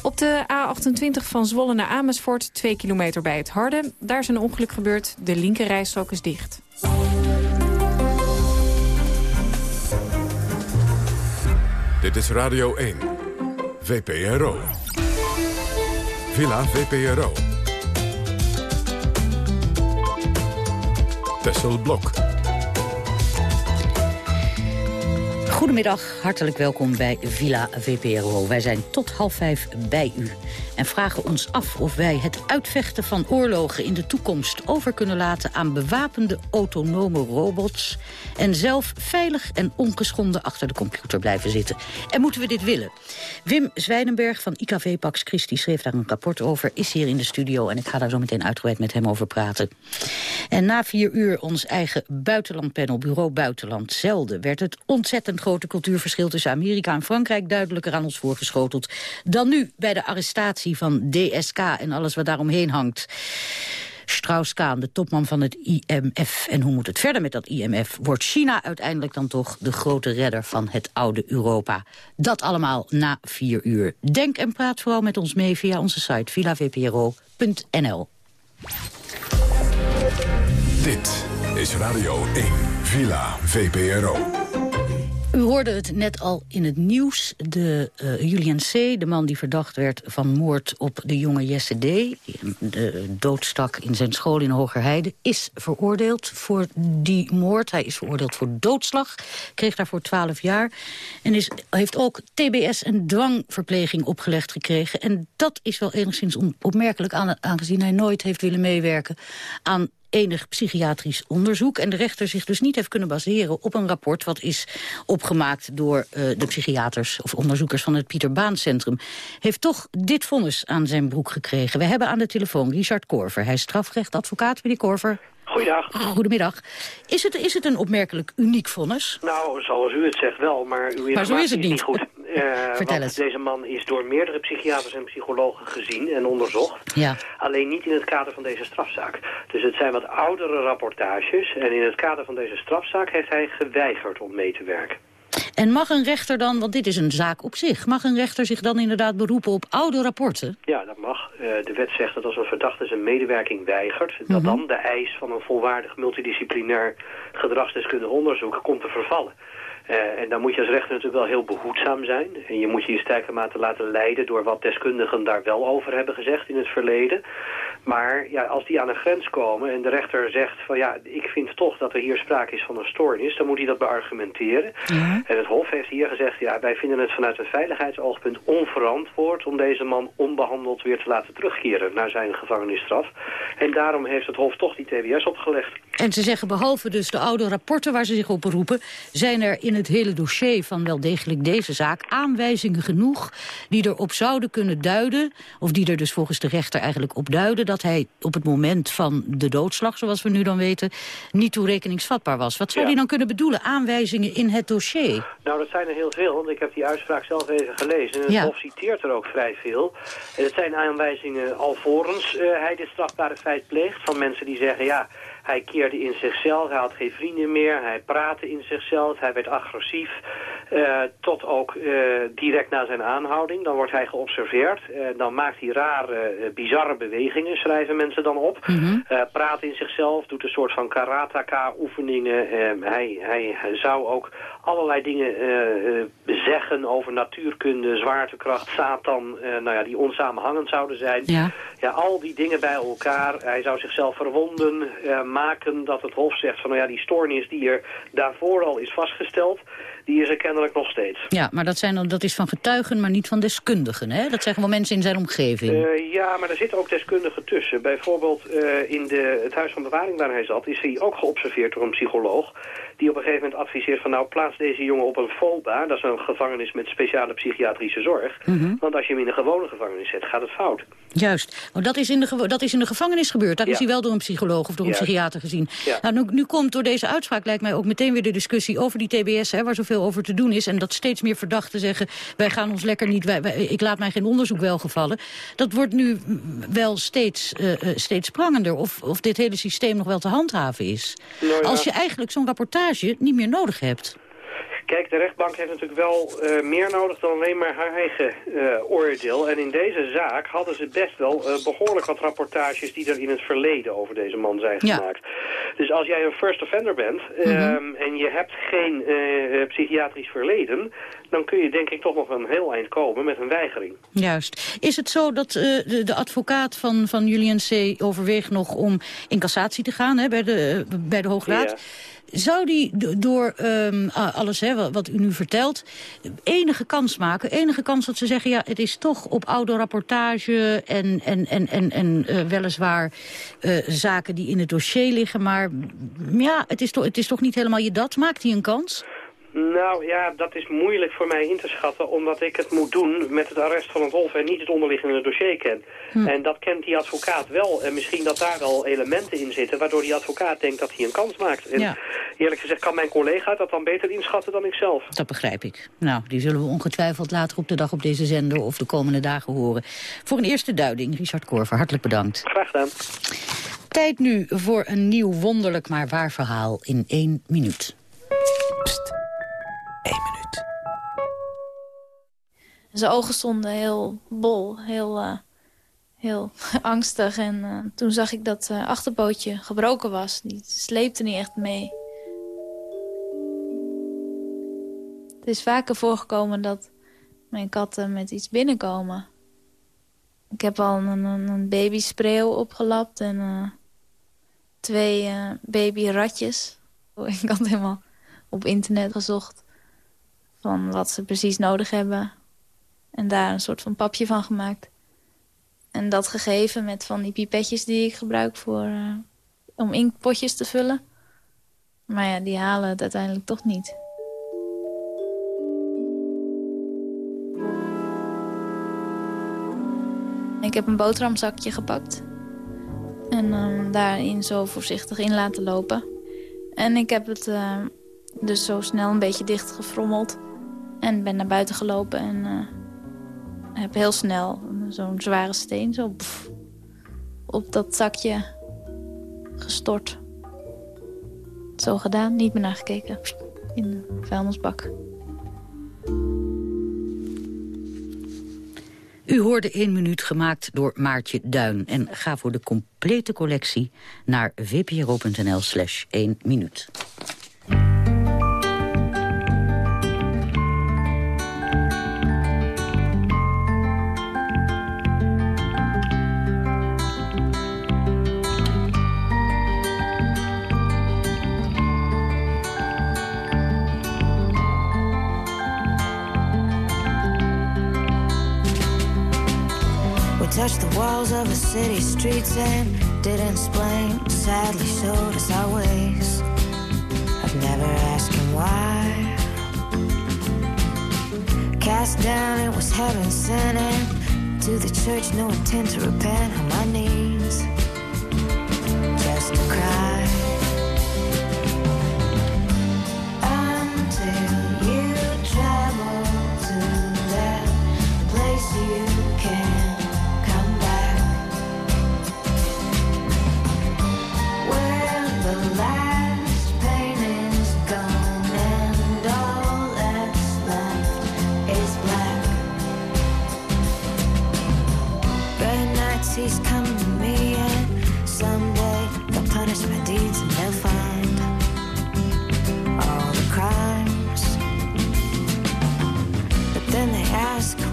Op de A28 van Zwolle naar Amersfoort, 2 kilometer bij het Harde. Daar is een ongeluk gebeurd. De linkerrijstrook is dicht. Dit is Radio 1. VPRO. Villa VPRO. Tessel Blok. Goedemiddag, hartelijk welkom bij Villa VPRO. Wij zijn tot half vijf bij u en vragen ons af of wij het uitvechten van oorlogen in de toekomst over kunnen laten aan bewapende autonome robots en zelf veilig en ongeschonden achter de computer blijven zitten. En moeten we dit willen? Wim Zwijnenberg van IKV Pax Christi schreef daar een rapport over, is hier in de studio en ik ga daar zo meteen uitgebreid met hem over praten. En na vier uur ons eigen buitenlandpanel, Bureau Buitenland, zelden werd het ontzettend grote cultuurverschil tussen Amerika en Frankrijk duidelijker aan ons voorgeschoteld dan nu bij de arrestatie van DSK en alles wat daaromheen hangt. Strauss-Kaan, de topman van het IMF. En hoe moet het verder met dat IMF? Wordt China uiteindelijk dan toch de grote redder van het oude Europa? Dat allemaal na vier uur. Denk en praat vooral met ons mee via onze site villavpro.nl. Dit is Radio 1, Villa VPRO. U hoorde het net al in het nieuws. De uh, Julian C., de man die verdacht werd van moord op de jonge Jesse D., de doodstak in zijn school in Hogerheide, is veroordeeld voor die moord. Hij is veroordeeld voor doodslag, kreeg daarvoor 12 jaar. En is, heeft ook TBS en dwangverpleging opgelegd gekregen. En dat is wel enigszins opmerkelijk, aangezien hij nooit heeft willen meewerken aan enig psychiatrisch onderzoek. En de rechter zich dus niet heeft kunnen baseren op een rapport... wat is opgemaakt door uh, de psychiaters of onderzoekers van het Pieter Baan Centrum. Heeft toch dit vonnis aan zijn broek gekregen. We hebben aan de telefoon Richard Korver. Hij is strafrechtadvocaat. Meneer Korver. Goeiedag. Goedemiddag. Is het, is het een opmerkelijk uniek vonnis? Nou, zoals u het zegt wel, maar uw maar zo is, het niet. niet goed. Uh, Vertel want deze man is door meerdere psychiaters en psychologen gezien en onderzocht. Ja. Alleen niet in het kader van deze strafzaak. Dus het zijn wat oudere rapportages. En in het kader van deze strafzaak heeft hij geweigerd om mee te werken. En mag een rechter dan, want dit is een zaak op zich... mag een rechter zich dan inderdaad beroepen op oude rapporten? Ja, dat mag. Uh, de wet zegt dat als een verdachte zijn medewerking weigert... Mhm. dat dan de eis van een volwaardig multidisciplinair gedragsdeskundig onderzoek komt te vervallen. Uh, en dan moet je als rechter natuurlijk wel heel behoedzaam zijn. En je moet je in sterke mate laten leiden door wat deskundigen daar wel over hebben gezegd in het verleden. Maar ja, als die aan een grens komen en de rechter zegt van ja, ik vind toch dat er hier sprake is van een stoornis, dan moet hij dat beargumenteren. Ja. En het Hof heeft hier gezegd, ja, wij vinden het vanuit een veiligheidsoogpunt onverantwoord om deze man onbehandeld weer te laten terugkeren naar zijn gevangenisstraf. En daarom heeft het Hof toch die TBS opgelegd. En ze zeggen, behalve dus de oude rapporten waar ze zich op beroepen... zijn er in het hele dossier van wel degelijk deze zaak... aanwijzingen genoeg die erop zouden kunnen duiden... of die er dus volgens de rechter eigenlijk op duiden... dat hij op het moment van de doodslag, zoals we nu dan weten... niet toerekeningsvatbaar was. Wat zou Ja. hij dan kunnen bedoelen? Aanwijzingen in het dossier? Nou, dat zijn er heel veel, want ik heb die uitspraak zelf even gelezen. En het Ja. Hof citeert er ook vrij veel. En het zijn aanwijzingen alvorens eh, hij dit strafbare feit pleegt. Van mensen die zeggen, ja, hij keerde in zichzelf, hij had geen vrienden meer, hij praatte in zichzelf, hij werd agressief. eh, tot ook eh, direct na zijn aanhouding. Dan wordt hij geobserveerd. eh, dan maakt hij rare, bizarre bewegingen, schrijven mensen dan op. Eh, praat in zichzelf, doet een soort van karataka-oefeningen. Eh, hij, hij, zou ook allerlei dingen zeggen over natuurkunde, zwaartekracht, Satan, nou ja, die onsamenhangend zouden zijn. Ja. Ja, al die dingen bij elkaar. Hij zou zichzelf verwonden, eh, maken dat het Hof zegt van, nou ja, die stoornis die er daarvoor al is vastgesteld, die is er kennelijk nog steeds. Ja, maar dat, zijn dan, dat is van getuigen, maar niet van deskundigen. Hè? Dat zijn gewoon mensen in zijn omgeving. Eh, ja, maar er zitten ook deskundigen tussen. Bijvoorbeeld eh, in de, het huis van bewaring waar hij zat... is hij ook geobserveerd door een psycholoog... die op een gegeven moment adviseert van... nou, plaats deze jongen op een FOBA. Dat is een gevangenis met speciale psychiatrische zorg. Mhm. Want als je hem in een gewone gevangenis zet, gaat het fout. Juist. Oh, dat, is in de dat is in de gevangenis gebeurd. Daar Ja. is hij wel door een psycholoog of door een psychiater gezien. Ja. Nou, nu, nu komt door deze uitspraak, lijkt mij ook meteen weer de discussie over die TBS, hè, waar zoveel over te doen is. En dat steeds meer verdachten zeggen, wij gaan ons lekker niet, wij, wij- ik laat mij geen onderzoek welgevallen. Dat wordt nu wel steeds, eh, steeds prangender of, of dit hele systeem nog wel te handhaven is. Nou ja. Als je eigenlijk zo'n rapportage niet meer nodig hebt. Kijk, de rechtbank heeft natuurlijk wel eh, meer nodig dan alleen maar haar eigen eh, oordeel. En in deze zaak hadden ze best wel eh, behoorlijk wat rapportages die er in het verleden over deze man zijn Ja. gemaakt. Dus als jij een first offender bent ehm, en je hebt geen psychiatrisch verleden, dan kun je denk ik toch nog een heel eind komen met een weigering. Juist. Is het zo dat de, de advocaat van, van Julian C. overweegt nog om in cassatie te gaan hè, bij, de, bij de Hoge Raad? Zou die door ehm, alles hè, wat, u nu vertelt enige kans maken? Enige kans dat ze zeggen, ja, het is toch op oude rapportage... en, en, en, en, en eh, weliswaar eh, zaken die in het dossier liggen... maar ja, het is, toch, het is toch niet helemaal je dat? Maakt hij een kans? Nou ja, dat is moeilijk voor mij in te schatten, omdat ik het moet doen met het arrest van het Hof en niet het onderliggende dossier ken. Hm. En dat kent die advocaat wel. En misschien dat daar wel elementen in zitten, waardoor die advocaat denkt dat hij een kans maakt. En Ja. eerlijk gezegd kan mijn collega dat dan beter inschatten dan ik zelf. Dat begrijp ik. Nou, die zullen we ongetwijfeld later op de dag op deze zender... of de komende dagen horen. Voor een eerste duiding, Richard Korver, hartelijk bedankt. Graag gedaan. Tijd nu voor een nieuw wonderlijk maar waar verhaal in één minuut. Zijn ogen stonden heel bol, heel, eh, heel angstig. En eh, toen zag ik dat zijn achterpootje gebroken was. Die sleepte niet echt mee. Het is vaker voorgekomen dat mijn katten met iets binnenkomen. Ik heb al een, een, babyspreeuw opgelapt en eh, twee eh babyratjes. Ik had helemaal op internet gezocht van wat ze precies nodig hebben. En daar een soort van papje van gemaakt. En dat gegeven met van die pipetjes die ik gebruik voor, eh, om inkpotjes te vullen. Maar ja, die halen het uiteindelijk toch niet. Ik heb een boterhamzakje gepakt. En ehm, daarin zo voorzichtig in laten lopen. En ik heb het eh, dus zo snel een beetje dicht gefrommeld. En ben naar buiten gelopen en eh, heb heel snel zo'n zware steen zo op dat zakje gestort. Zo gedaan, niet meer nagekeken. In de vuilnisbak. U hoorde één minuut gemaakt door Maartje Duin. En ga voor de complete collectie naar vpro.nl slash 1 minuut. Touched the walls of the city streets and didn't explain. Sadly showed us our ways. I've never asked him why. Cast down, it was heaven sent. And to the church, no intent to repent on my knees. Just to cry.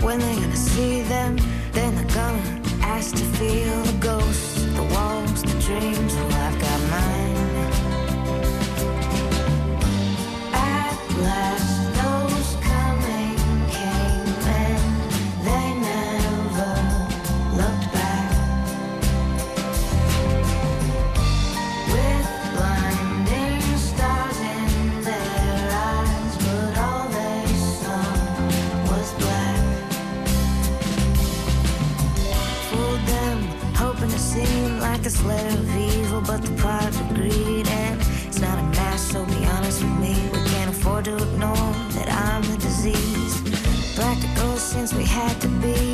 When they're gonna see them. Then they're gonna ask to feel a slayer of evil, but the product of greed. And it's not a mask, so be honest with me. We can't afford to ignore that I'm the disease. Practical since we had to be,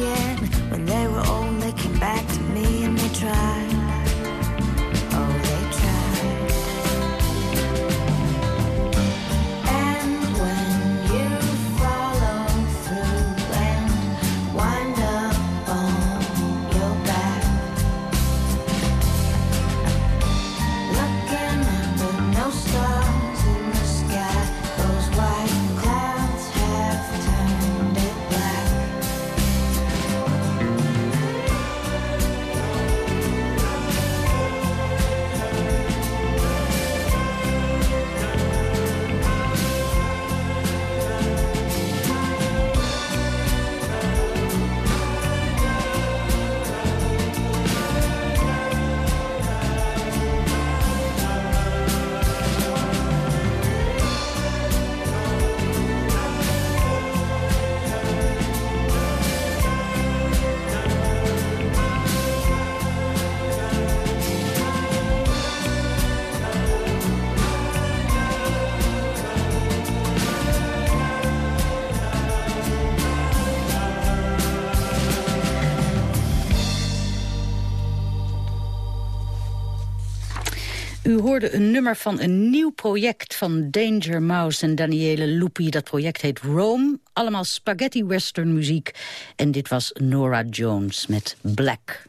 hoorde een nummer van een nieuw project van Danger Mouse en Daniele Lupi. Dat project heet Rome. Allemaal spaghetti western muziek. En dit was Nora Jones met Black.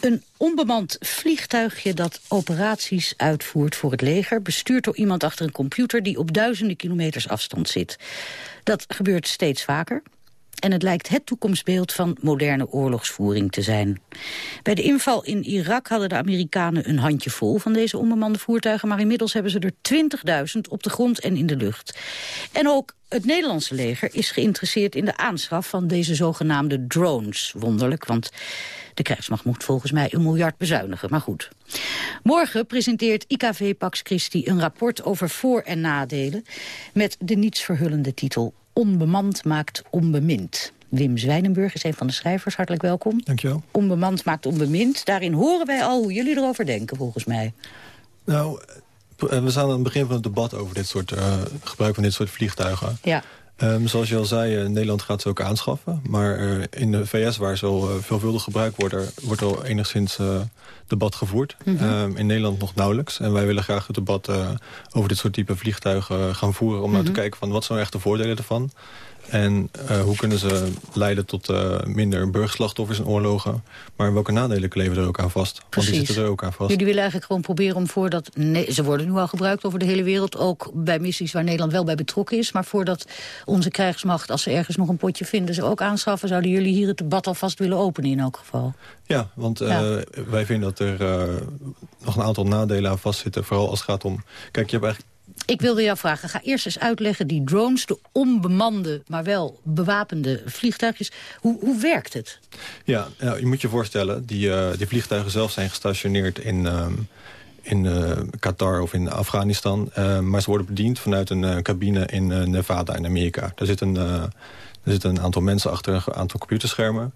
Een onbemand vliegtuigje dat operaties uitvoert voor het leger... bestuurd door iemand achter een computer die op duizenden kilometers afstand zit. Dat gebeurt steeds vaker. En het lijkt het toekomstbeeld van moderne oorlogsvoering te zijn. Bij de inval in Irak hadden de Amerikanen een handje vol van deze onbemande voertuigen... maar inmiddels hebben ze er 20.000 op de grond en in de lucht. En ook het Nederlandse leger is geïnteresseerd in de aanschaf van deze zogenaamde drones. Wonderlijk, want de krijgsmacht moet volgens mij een miljard bezuinigen. Maar goed. Morgen presenteert IKV Pax Christi een rapport over voor- en nadelen... met de nietsverhullende titel Onbemand maakt onbemind. Wim Zwijnenburg is een van de schrijvers. Hartelijk welkom. Dankjewel. Onbemand maakt onbemind. Daarin horen wij al hoe jullie erover denken, volgens mij. Nou, eh, we staan aan het begin van het debat over dit soort eh, gebruik van dit soort vliegtuigen. Ja. Ehm, zoals je al zei, eh, Nederland gaat ze ook aanschaffen. Maar eh, in de VS, waar ze al eh, veelvuldig gebruikt worden... wordt al enigszins debat gevoerd. Mhm. Ehm, in Nederland nog nauwelijks. En wij willen graag het debat over dit soort type vliegtuigen gaan voeren... om nou te Mhm. kijken van wat zijn nou echt de voordelen ervan... En eh, hoe kunnen ze leiden tot eh, minder burgerslachtoffers in oorlogen? Maar welke nadelen kleven er ook aan vast? Want die Precies. zitten er ook aan vast. Jullie willen eigenlijk gewoon proberen om voordat... Nee, ze worden nu al gebruikt over de hele wereld. Ook bij missies waar Nederland wel bij betrokken is. Maar voordat onze krijgsmacht, als ze ergens nog een potje vinden... ze ook aanschaffen, zouden jullie hier het debat alvast willen openen in elk geval. Ja, want eh, wij vinden dat er nog een aantal nadelen aan vastzitten. Vooral als het gaat om... Kijk, je hebt eigenlijk Ik wilde jou vragen, ga eerst eens uitleggen die drones, de onbemande, maar wel bewapende vliegtuigjes. Hoe, hoe werkt het? Ja, nou, je moet je voorstellen, die, eh, die vliegtuigen zelf zijn gestationeerd in, ehm, in eh, Qatar of in Afghanistan. Eh, maar ze worden bediend vanuit een eh, cabine in Nevada in Amerika. Daar zit een, er zitten een aantal mensen achter een aantal computerschermen.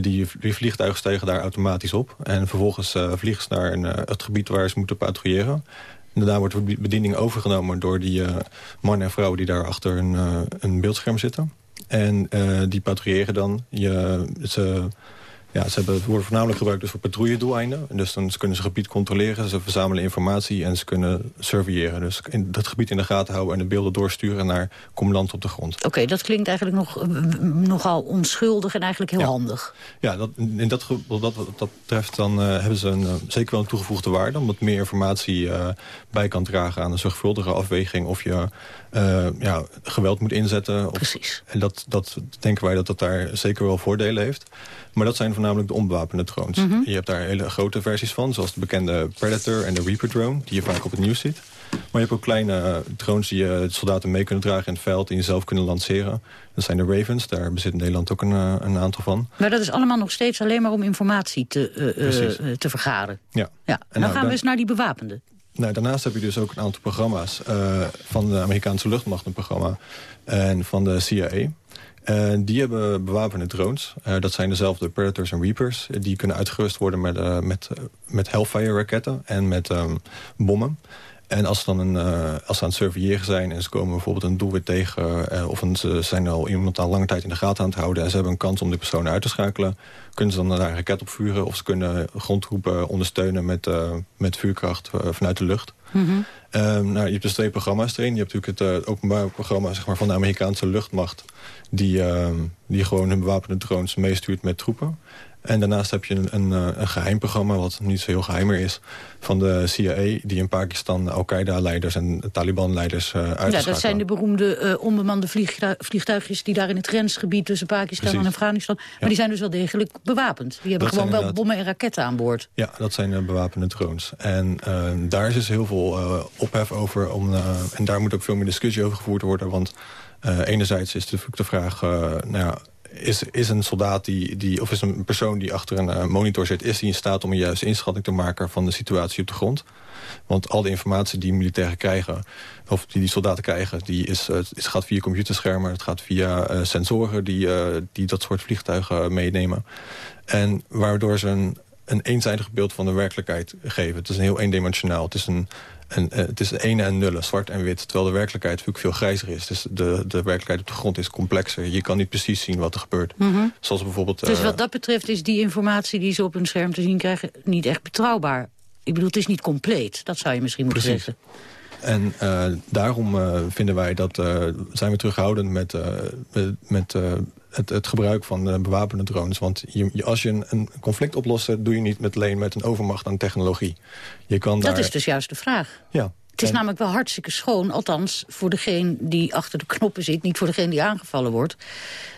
Die, die vliegtuigen stegen daar automatisch op. En vervolgens vliegen ze naar een, het gebied waar ze moeten patrouilleren. En daarna wordt de bediening overgenomen door die eh, mannen en vrouwen... die daar achter een, eh, een beeldscherm zitten. En eh, die patrouilleren dan. Je, ze, ja, ze hebben, het worden voornamelijk gebruikt dus voor patrouilledoeleinden. En Dus dan kunnen ze gebied controleren, ze verzamelen informatie... en ze kunnen surveilleren. Dus in dat gebied in de gaten houden en de beelden doorsturen... naar commandanten op de grond. Oké, dat klinkt eigenlijk nog, eh, nogal onschuldig en eigenlijk heel handig. Ja, dat, in dat, dat, wat dat betreft dan, eh, hebben ze een, eh, zeker wel een toegevoegde waarde... omdat meer informatie bij kan dragen aan een zorgvuldige afweging... of je eh, ja, geweld moet inzetten. Precies. En dat, dat denken wij dat dat daar zeker wel voordelen heeft. Maar dat zijn voornamelijk de onbewapende drones. Mhm. Je hebt daar hele grote versies van, zoals de bekende Predator en de Reaper drone... die je vaak op het nieuws ziet. Maar je hebt ook kleine eh, drones die je soldaten mee kunnen dragen in het veld... en je zelf kunnen lanceren. Dat zijn de Ravens, daar bezit Nederland ook een, eh, een aantal van. Maar dat is allemaal nog steeds alleen maar om informatie te, eh, eh, eh, te vergaren. Ja. Ja. En dan nou, gaan we eens naar die bewapende. Nou, daarnaast heb je dus ook een aantal programma's eh, van de Amerikaanse luchtmacht, een programma, en van de CIA. Eh, die hebben bewapende drones. Eh, dat zijn dezelfde Predators en Reapers. Die kunnen uitgerust worden met, met, met Hellfire-raketten en met ehm, bommen. En als ze dan een, eh, als ze aan het surveilleren zijn en ze komen bijvoorbeeld een doelwit tegen... eh, of een, ze zijn al iemand al lange tijd in de gaten aan het houden... en ze hebben een kans om die persoon uit te schakelen... kunnen ze dan daar een raket op vuren of ze kunnen grondtroepen ondersteunen met, eh, met vuurkracht vanuit de lucht. Ehm, nou, je hebt dus twee programma's erin. Je hebt natuurlijk het uh, openbaar programma zeg maar, van de Amerikaanse luchtmacht... Die, uh, die gewoon hun bewapende drones meestuurt met troepen. En daarnaast heb je een, een, een geheim programma, wat niet zo heel geheimer is... van de CIA, die in Pakistan Al-Qaeda-leiders en Taliban-leiders uh. Ja, dat zijn de beroemde uh, onbemande vliegtuig, vliegtuigjes... die daar in het grensgebied tussen Pakistan Precies. en Afghanistan... maar ja. die zijn dus wel degelijk bewapend. Die hebben dat gewoon wel bommen en raketten aan boord. Ja, dat zijn uh, bewapende drones. En uh, daar is dus heel veel ophef over. Om, en daar moet ook veel meer discussie over gevoerd worden. Want enerzijds is natuurlijk de vraag... nou ja, is, is een soldaat die, die, of is een persoon die achter een uh, monitor zit... is die in staat om een juiste inschatting te maken van de situatie op de grond? Want al de informatie die militairen krijgen, of die, die soldaten krijgen... die is, uh, het gaat via computerschermen, het gaat via uh, sensoren... Die, die dat soort vliegtuigen meenemen. En waardoor ze een, een eenzijdig beeld van de werkelijkheid geven. Het is een heel eendimensionaal. Het is een, en, uh, het is ene en nullen, zwart en wit. Terwijl de werkelijkheid natuurlijk veel grijzer is. Dus de, de werkelijkheid op de grond is complexer. Je kan niet precies zien wat er gebeurt. Mm -hmm. Zoals bijvoorbeeld... Dus wat dat betreft is die informatie die ze op hun scherm te zien krijgen... niet echt betrouwbaar. Ik bedoel, het is niet compleet. Dat zou je misschien moeten precies. zeggen. En uh, daarom uh, vinden wij dat, uh, zijn we terughoudend met, met, met het, het, gebruik van bewapende drones. Want je, je, als je een, een, conflict oplost, doe je niet met alleen met een overmacht aan technologie. Je kan dat daar... is dus juist de vraag. Ja. Het is en... namelijk wel hartstikke schoon, althans voor degene die achter de knoppen zit... niet voor degene die aangevallen wordt.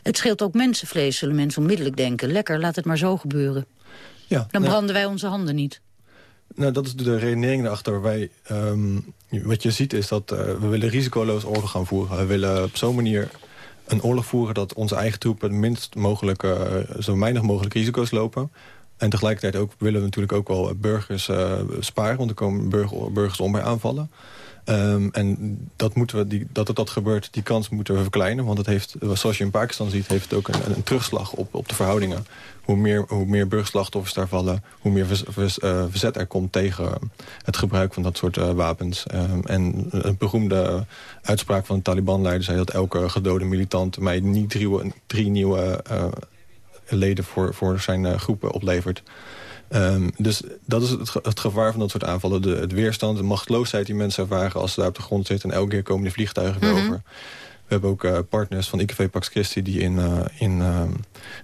Het scheelt ook mensenvlees, zullen mensen onmiddellijk denken. Lekker, laat het maar zo gebeuren. Ja, Dan branden wij onze handen niet. Nou, dat is de redenering erachter. Wij, um, wat je ziet is dat uh, we willen risicoloos oorlog gaan voeren. We willen op zo'n manier een oorlog voeren... dat onze eigen troepen minst mogelijk, uh, zo weinig mogelijk risico's lopen. En tegelijkertijd ook, willen we natuurlijk ook wel burgers uh, sparen... want er komen burger, burgers om bij aanvallen. Um, en dat, moeten we, die, dat het dat gebeurt, die kans moeten we verkleinen. Want het heeft, zoals je in Pakistan ziet, heeft het ook een, een terugslag op, op de verhoudingen. Hoe meer, hoe meer burgerslachtoffers daar vallen, hoe meer uh, verzet er komt tegen het gebruik van dat soort uh, wapens. Um, en een beroemde uitspraak van de Taliban-leider zei dat elke gedode militant mij niet drie, drie nieuwe uh, leden voor, voor zijn groepen oplevert. Um, dus dat is het, het, gevaar van dat soort aanvallen. De, het weerstand, de machteloosheid die mensen ervaren als ze daar op de grond zitten. En elke keer komen de vliegtuigen weer mm -hmm. over. We hebben ook uh, partners van IKV Pax Christi die in, uh, in uh,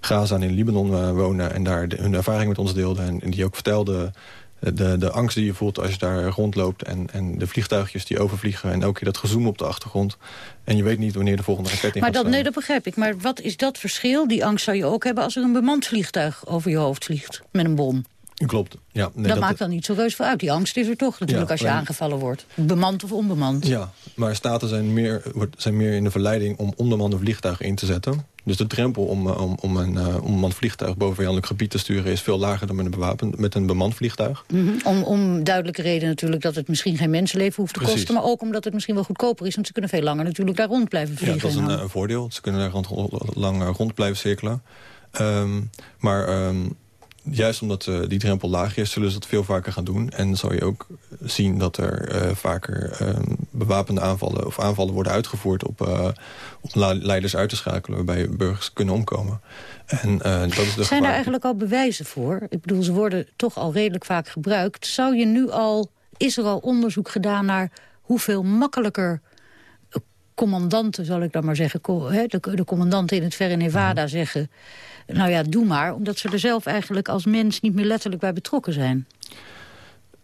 Gaza en in Libanon uh, wonen. En daar de, hun ervaring met ons deelden. En, en die ook vertelden de, de angst die je voelt als je daar rondloopt. En, en de vliegtuigjes die overvliegen. En elke keer dat gezoem op de achtergrond. En je weet niet wanneer de volgende raket in maar dat. Nee, dat begrijp ik. Maar wat is dat verschil? Die angst zou je ook hebben als er een bemand vliegtuig over je hoofd vliegt. Met een bom. Klopt, ja. Nee, dat, maakt dan niet zo reus veel uit. Die angst is er toch natuurlijk Ja, als je alleen- aangevallen wordt. Bemand of onbemand. Ja, maar staten zijn meer, zijn meer in de verleiding om onbemande vliegtuigen in te zetten. Dus de drempel om, eh, om, om een eh, onbemand vliegtuig boven vijandelijk gebied te sturen... is veel lager dan met een, bewapend, met een bemand vliegtuig. Mhm. Om, om duidelijke reden natuurlijk dat het misschien geen mensenleven hoeft te Precies. kosten... maar ook omdat het misschien wel goedkoper is... want ze kunnen veel langer natuurlijk daar rond blijven Ja, vliegen. dat is en een, eh, een voordeel. Ze kunnen daar rond, lang rond blijven cirkelen. Ehm, maar ehm, juist omdat eh, die drempel laag is, zullen ze dat veel vaker gaan doen. En zal je ook zien dat er eh, vaker ehm, bewapende aanvallen... of aanvallen worden uitgevoerd op, eh, op leiders uit te schakelen... waarbij burgers kunnen omkomen. En dat is de Zijn daar eigenlijk al bewijzen voor? Ik bedoel, ze worden toch al redelijk vaak gebruikt. Zou je nu al, is er al onderzoek gedaan naar hoeveel makkelijker commandanten, zal ik dan maar zeggen, de, de commandanten in het verre Nevada Mhm. zeggen... nou ja, doe maar, omdat ze er zelf eigenlijk als mens niet meer letterlijk bij betrokken zijn.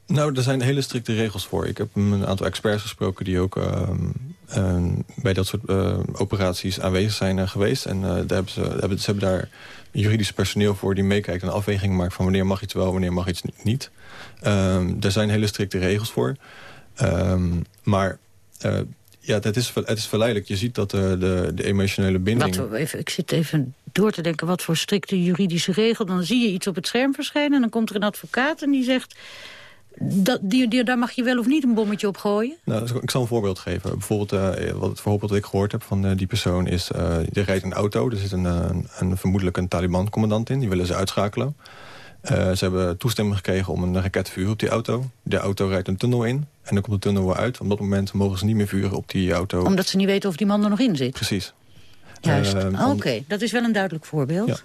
Nou, er zijn hele strikte regels voor. Ik heb een aantal experts gesproken die ook ehm, ehm, bij dat soort eh, operaties aanwezig zijn eh, geweest. En eh, daar hebben ze, hebben, ze hebben daar juridisch personeel voor die meekijkt en afwegingen maakt van wanneer mag iets wel, wanneer mag iets niet. Ehm er zijn hele strikte regels voor. Ehm, maar eh, ja, het is, het is verleidelijk. Je ziet dat eh, de, de emotionele binding... Wat, even, ik zit even door te denken, wat voor strikte juridische regel. Dan zie je iets op het scherm verschijnen en dan komt er een advocaat en die zegt... Dat, die, die, daar mag je wel of niet een bommetje op gooien? Nou, ik zal een voorbeeld geven. Bijvoorbeeld, eh, wat het voorbeeld dat ik gehoord heb van eh, die persoon is... er rijdt een auto, er zit een, een, een vermoedelijk een Taliban-commandant in. Die willen ze uitschakelen. Eh, ze hebben toestemming gekregen om een raket te vuren op die auto. De auto rijdt een tunnel in en dan komt de tunnel weer uit. Op dat moment mogen ze niet meer vuren op die auto. Omdat ze niet weten of die man er nog in zit? Precies. Juist. Eh, Oké, dat is wel een duidelijk voorbeeld. Ja.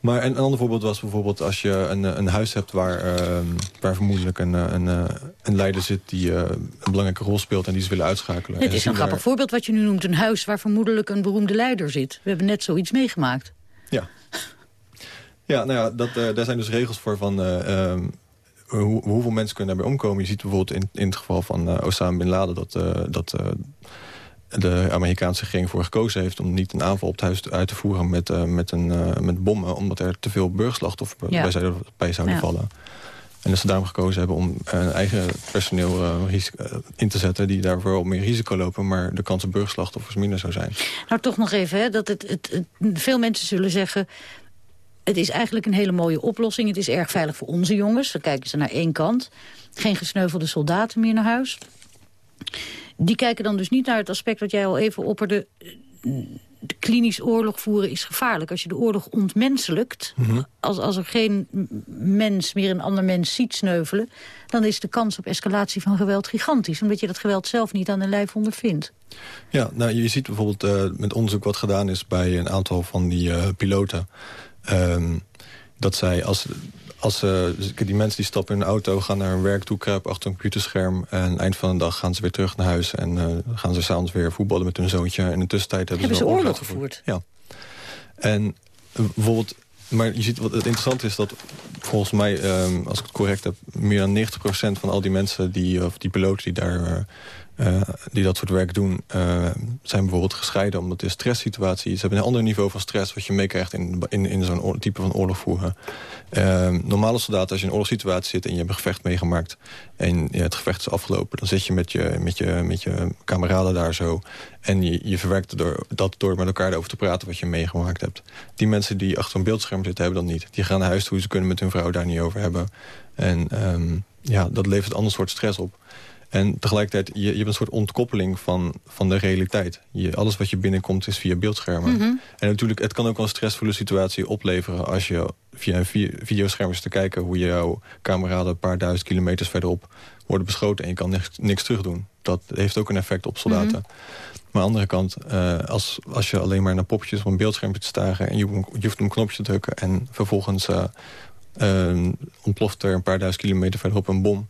Maar een ander voorbeeld was bijvoorbeeld als je een, een huis hebt... waar, ehm, waar vermoedelijk een, eh, een, eh, een leider zit die eh, een belangrijke rol speelt... en die ze willen uitschakelen. Het is een grappig daar- voorbeeld wat je nu noemt. Een huis waar vermoedelijk een beroemde leider zit. We hebben net zoiets meegemaakt. Ja, nou ja, dat, eh, daar zijn dus regels voor van... eh, ehm, hoe, hoeveel mensen kunnen daarbij omkomen. Je ziet bijvoorbeeld in, in het geval van eh, Osama Bin Laden... dat, dat de Amerikaanse regering voor gekozen heeft... om niet een aanval op het huis uit te voeren met, met, een, met bommen... omdat er te veel burgerslachtoffers Ja. bij, zouden, bij zouden Ja. vallen. En dat ze daarom gekozen hebben om hun eigen personeel in te zetten... die daarvoor op meer risico lopen... maar de kans op burgerslachtoffers minder zou zijn. Nou, toch nog even, hè, dat het, het, het- veel mensen zullen zeggen... het is eigenlijk een hele mooie oplossing. Het is erg veilig voor onze jongens. Dan kijken ze naar één kant. Geen gesneuvelde soldaten meer naar huis. Die kijken dan dus niet naar het aspect wat jij al even opperde... De klinisch oorlog voeren is gevaarlijk. Als je de oorlog ontmenselijkt... Als, als er geen mens meer een ander mens ziet sneuvelen... dan is de kans op escalatie van geweld gigantisch. Omdat je dat geweld zelf niet aan de lijf ondervindt. Ja, nou, je ziet bijvoorbeeld eh, met onderzoek wat gedaan is... bij een aantal van die eh, piloten... ehm, dat zij als... Als ze, dus die mensen die stappen in een auto, gaan naar hun werk toe, kruipen achter een computerscherm. En eind van de dag gaan ze weer terug naar huis. En eh, gaan ze s'avonds weer voetballen met hun zoontje. En in de tussentijd hebben, Hebben ze een oorlog uitgevoerd. Ja. En eh, bijvoorbeeld, maar je ziet wat het interessante is dat volgens mij, ehm, als ik het correct heb, meer dan 90% van al die mensen die, of die piloten die daar. Eh, eh, die dat soort werk doen, eh, zijn bijvoorbeeld gescheiden omdat de stresssituatie... ze hebben een ander niveau van stress wat je meekrijgt in, in, in zo'n type van oorlog voeren. Ehm, normale soldaten, als je in een oorlogssituatie zit en je hebt een gevecht meegemaakt... en ja, het gevecht is afgelopen, dan zit je met je, met je, met je kameraden daar zo... en je, je verwerkt dat door met elkaar over te praten wat je meegemaakt hebt. Die mensen die achter een beeldscherm zitten, hebben dat niet. Die gaan naar huis toe, ze kunnen met hun vrouw daar niet over hebben. En ehm, ja, dat levert een ander soort stress op. En tegelijkertijd, je, je hebt een soort ontkoppeling van, van de realiteit. Je, alles wat je binnenkomt is via beeldschermen. Mhm. En natuurlijk, het kan ook wel een stressvolle situatie opleveren... als je via een vi- videoscherm is te kijken... hoe jouw kameraden een paar duizend kilometers verderop worden beschoten... en je kan niks, niks terugdoen. Dat heeft ook een effect op soldaten. Mhm. Maar aan de andere kant, eh, als, als je alleen maar naar popjes op een beeldscherm te staren... en je, hoeft- je hoeft een knopje te drukken en vervolgens... eh, eh, ontploft er een paar duizend kilometer verderop een bom...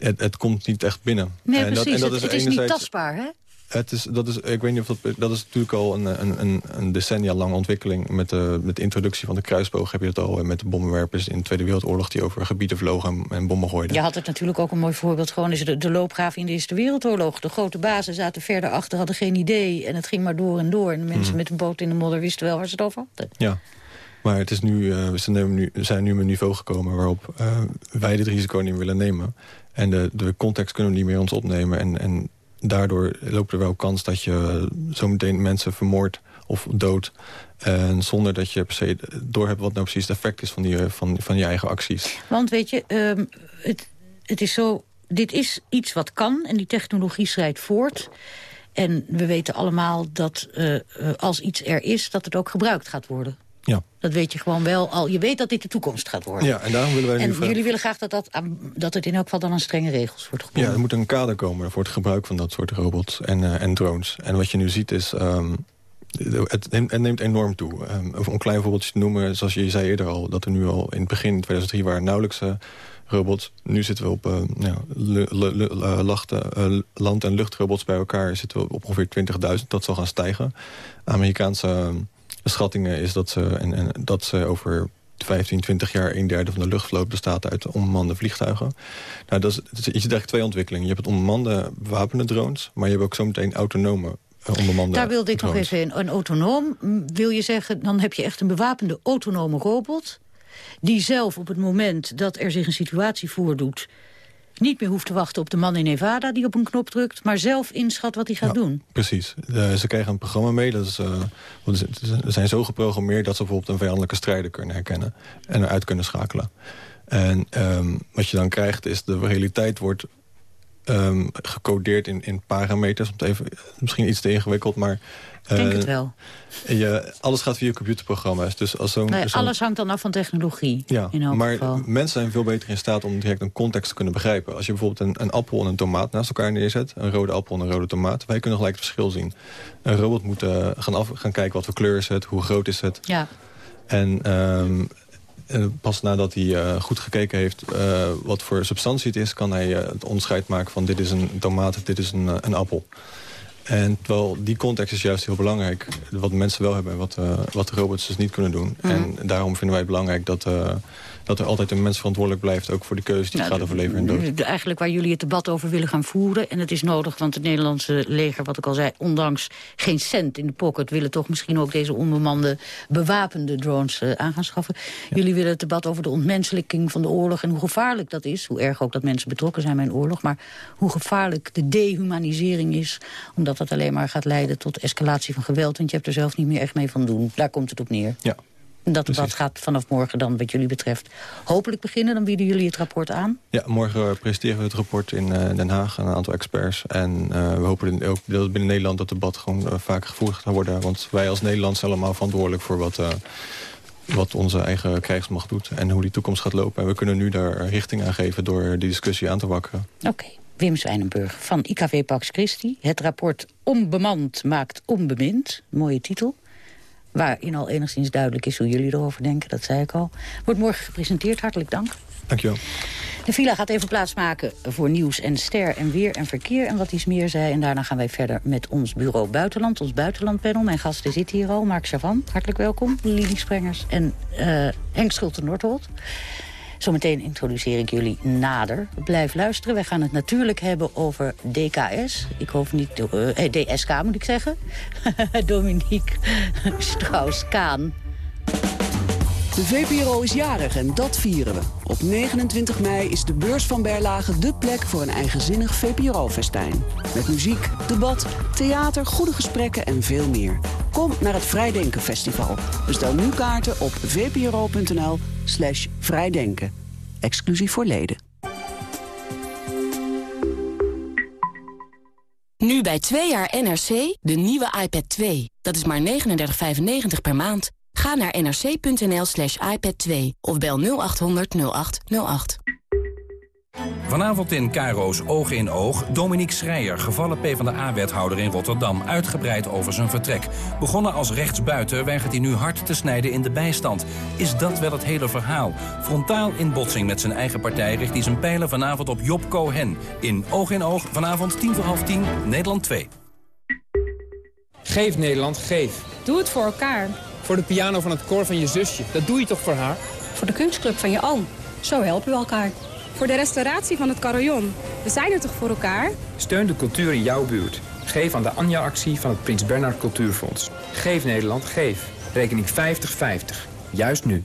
Het, het komt niet echt binnen. Nee, En dat- precies. en dat het, het is niet tastbaar, hè? het is, dat is, ik weet niet of dat... Dat is natuurlijk al een, een, een, decennia lange ontwikkeling. Met de, met de introductie van de kruisboog heb je dat al. En met de bommenwerpers in de Tweede Wereldoorlog... die over gebieden vlogen en, en bommen gooiden. Je had het natuurlijk ook een mooi voorbeeld. Gewoon is de, de loopgraven in de Eerste Wereldoorlog. De grote bazen zaten verder achter, hadden geen idee. En het ging maar door en door. En de mensen Mhm. met een boot in de modder wisten wel waar ze het over hadden. Ja. Maar het is nu, uh, zijn nu, zijn nu op een niveau gekomen waarop uh, wij dit risico niet willen nemen. En de, de context kunnen we niet meer ons opnemen. En, en daardoor loopt er wel kans dat je zometeen mensen vermoordt of dood. En zonder dat je per se doorhebt wat nou precies het effect is van, die, van, van je eigen acties. Want weet je, um, het, het is zo, dit is iets wat kan en die technologie schrijdt voort. En we weten allemaal dat als iets er is, dat het ook gebruikt gaat worden. Ja. Dat weet je gewoon wel al. Je weet dat dit de toekomst gaat worden. Ja, en daarom willen wij en jullie willen graag dat, dat, dat het in elk geval dan aan strenge regels wordt gebonden. Ja, er moet een kader komen voor het gebruik van dat soort robots en, uh, en drones. En wat je nu ziet is... Um, het, neemt, het, neemt enorm toe. Um, om een klein voorbeeldje te noemen, zoals je zei eerder al... dat er nu al in het begin 2003 waren nauwelijks uh, robots. Nu zitten we op uh, land- en luchtrobots bij elkaar... zitten we op ongeveer 20.000. Dat zal gaan stijgen. Amerikaanse schattingen is dat ze, en, en, dat ze over 15, 20 jaar een derde van de luchtvloot bestaat uit onbemande vliegtuigen. Nou, dat is, je ziet eigenlijk twee ontwikkelingen. Je hebt het onbemande bewapende drones, maar je hebt ook zometeen autonome onbemande Daar wilde ik drones. nog even in. Een autonoom, wil je zeggen, dan heb je echt een bewapende autonome robot... die zelf op het moment dat er zich een situatie voordoet niet meer hoeft te wachten op de man in Nevada die op een knop drukt... maar zelf inschat wat hij gaat ja, doen. Precies. Uh, ze krijgen een programma mee. Dat is, uh, ze zijn zo geprogrammeerd dat ze bijvoorbeeld een vijandelijke strijder kunnen herkennen... en eruit kunnen schakelen. En um, wat je dan krijgt is de realiteit wordt um, gecodeerd in, in parameters. Om het even, misschien iets te ingewikkeld, maar... Ik denk uh, het wel. Je, alles gaat via computerprogramma's. Dus als zo'n, nee, zo alles hangt dan af van technologie. Ja, in elk maar geval. mensen zijn veel beter in staat om direct een context te kunnen begrijpen. Als je bijvoorbeeld een, een appel en een tomaat naast elkaar neerzet... een rode appel en een rode tomaat, wij kunnen gelijk het verschil zien. Een robot moet uh, gaan, af, gaan kijken wat voor kleur is het, hoe groot is het. Ja. En um, pas nadat hij uh, goed gekeken heeft uh, wat voor substantie het is... kan hij uh, het onderscheid maken van dit is een tomaat, dit is een, een appel. En terwijl die context is juist heel belangrijk. Wat mensen wel hebben en wat, wat de robots dus niet kunnen doen. Mhm. En daarom vinden wij het belangrijk dat, dat er altijd een mens verantwoordelijk blijft... ook voor de keuze die Nou, gaat over leven en dood. Eigenlijk waar jullie het debat over willen gaan voeren. En het is nodig, want het Nederlandse leger, wat ik al zei... ondanks geen cent in de pocket... willen toch misschien ook deze onbemande bewapende drones eh, aan gaan schaffen. Jullie willen het debat over de ontmenselijking van de oorlog... en hoe gevaarlijk dat is. Hoe erg ook dat mensen betrokken zijn bij een oorlog. Maar hoe gevaarlijk de dehumanisering is. Omdat dat alleen maar gaat leiden tot escalatie van geweld. Want je hebt er zelf niet meer echt mee van doen. Daar komt het op neer. Ja. Dat debat gaat vanaf morgen dan, wat jullie betreft, hopelijk beginnen. Dan bieden jullie het rapport aan. Ja, morgen presenteren we het rapport in eh, Den Haag aan een aantal experts. En eh, we hopen ook dat binnen Nederland dat debat gewoon eh, vaker gevoerd gaat worden. Want wij als Nederland zijn allemaal verantwoordelijk voor wat, wat onze eigen krijgsmacht doet. En hoe die toekomst gaat lopen. En we kunnen nu daar richting aan geven door die discussie aan te wakkeren. Oké. Wim Zwijnenburg van IKV Pax Christi. Het rapport Onbemand maakt onbemind. Mooie titel. Waarin al enigszins duidelijk is hoe jullie erover denken. Dat zei ik al. Wordt morgen gepresenteerd. Hartelijk dank. Dankjewel. De villa gaat even plaatsmaken voor nieuws en ster en weer en verkeer en wat iets meer zei. En daarna gaan wij verder met ons bureau Buitenland, ons buitenlandpanel. Mijn gasten zitten hier al. Mark Chavan, hartelijk welkom. Lili Sprengers en eh Henk Schulte-Noordholt. Zometeen introduceer ik jullie nader. Blijf luisteren. Wij gaan het natuurlijk hebben over DKS. Ik hoop niet... eh, eh, DSK moet ik zeggen. Dominique Strauss-Kaan. De VPRO is jarig en dat vieren we. Op 29 mei is de beurs van Berlage dé plek voor een eigenzinnig VPRO-festijn. Met muziek, debat, theater, goede gesprekken en veel meer. Kom naar het Vrijdenken Festival. Bestel nu kaarten op vpro.nl slash vrijdenken. Exclusief voor leden. Nu bij twee jaar NRC de nieuwe iPad 2. Dat is maar 39,95 per maand. Ga naar nrc.nl slash iPad 2 of bel 0800 0808. Vanavond in Caro's Oog in Oog. Dominique Schreier, gevallen PvdA-wethouder in Rotterdam... uitgebreid over zijn vertrek. Begonnen als rechtsbuiten weigert hij nu hard te snijden in de bijstand. Is dat wel het hele verhaal? Frontaal in botsing met zijn eigen partij... richt hij zijn pijlen vanavond op Job Cohen. In Oog in Oog, vanavond tien voor half tien, Nederland 2. Geef Nederland, geef. Doe het voor elkaar. Voor de piano van het koor van je zusje. Dat doe je toch voor haar? Voor de kunstclub van je oom. Zo helpen we elkaar. Voor de restauratie van het carillon. We zijn er toch voor elkaar? Steun de cultuur in jouw buurt. Geef aan de Anja-actie van het Prins Bernhard Cultuurfonds. Geef Nederland, geef. Rekening 5050. Juist nu.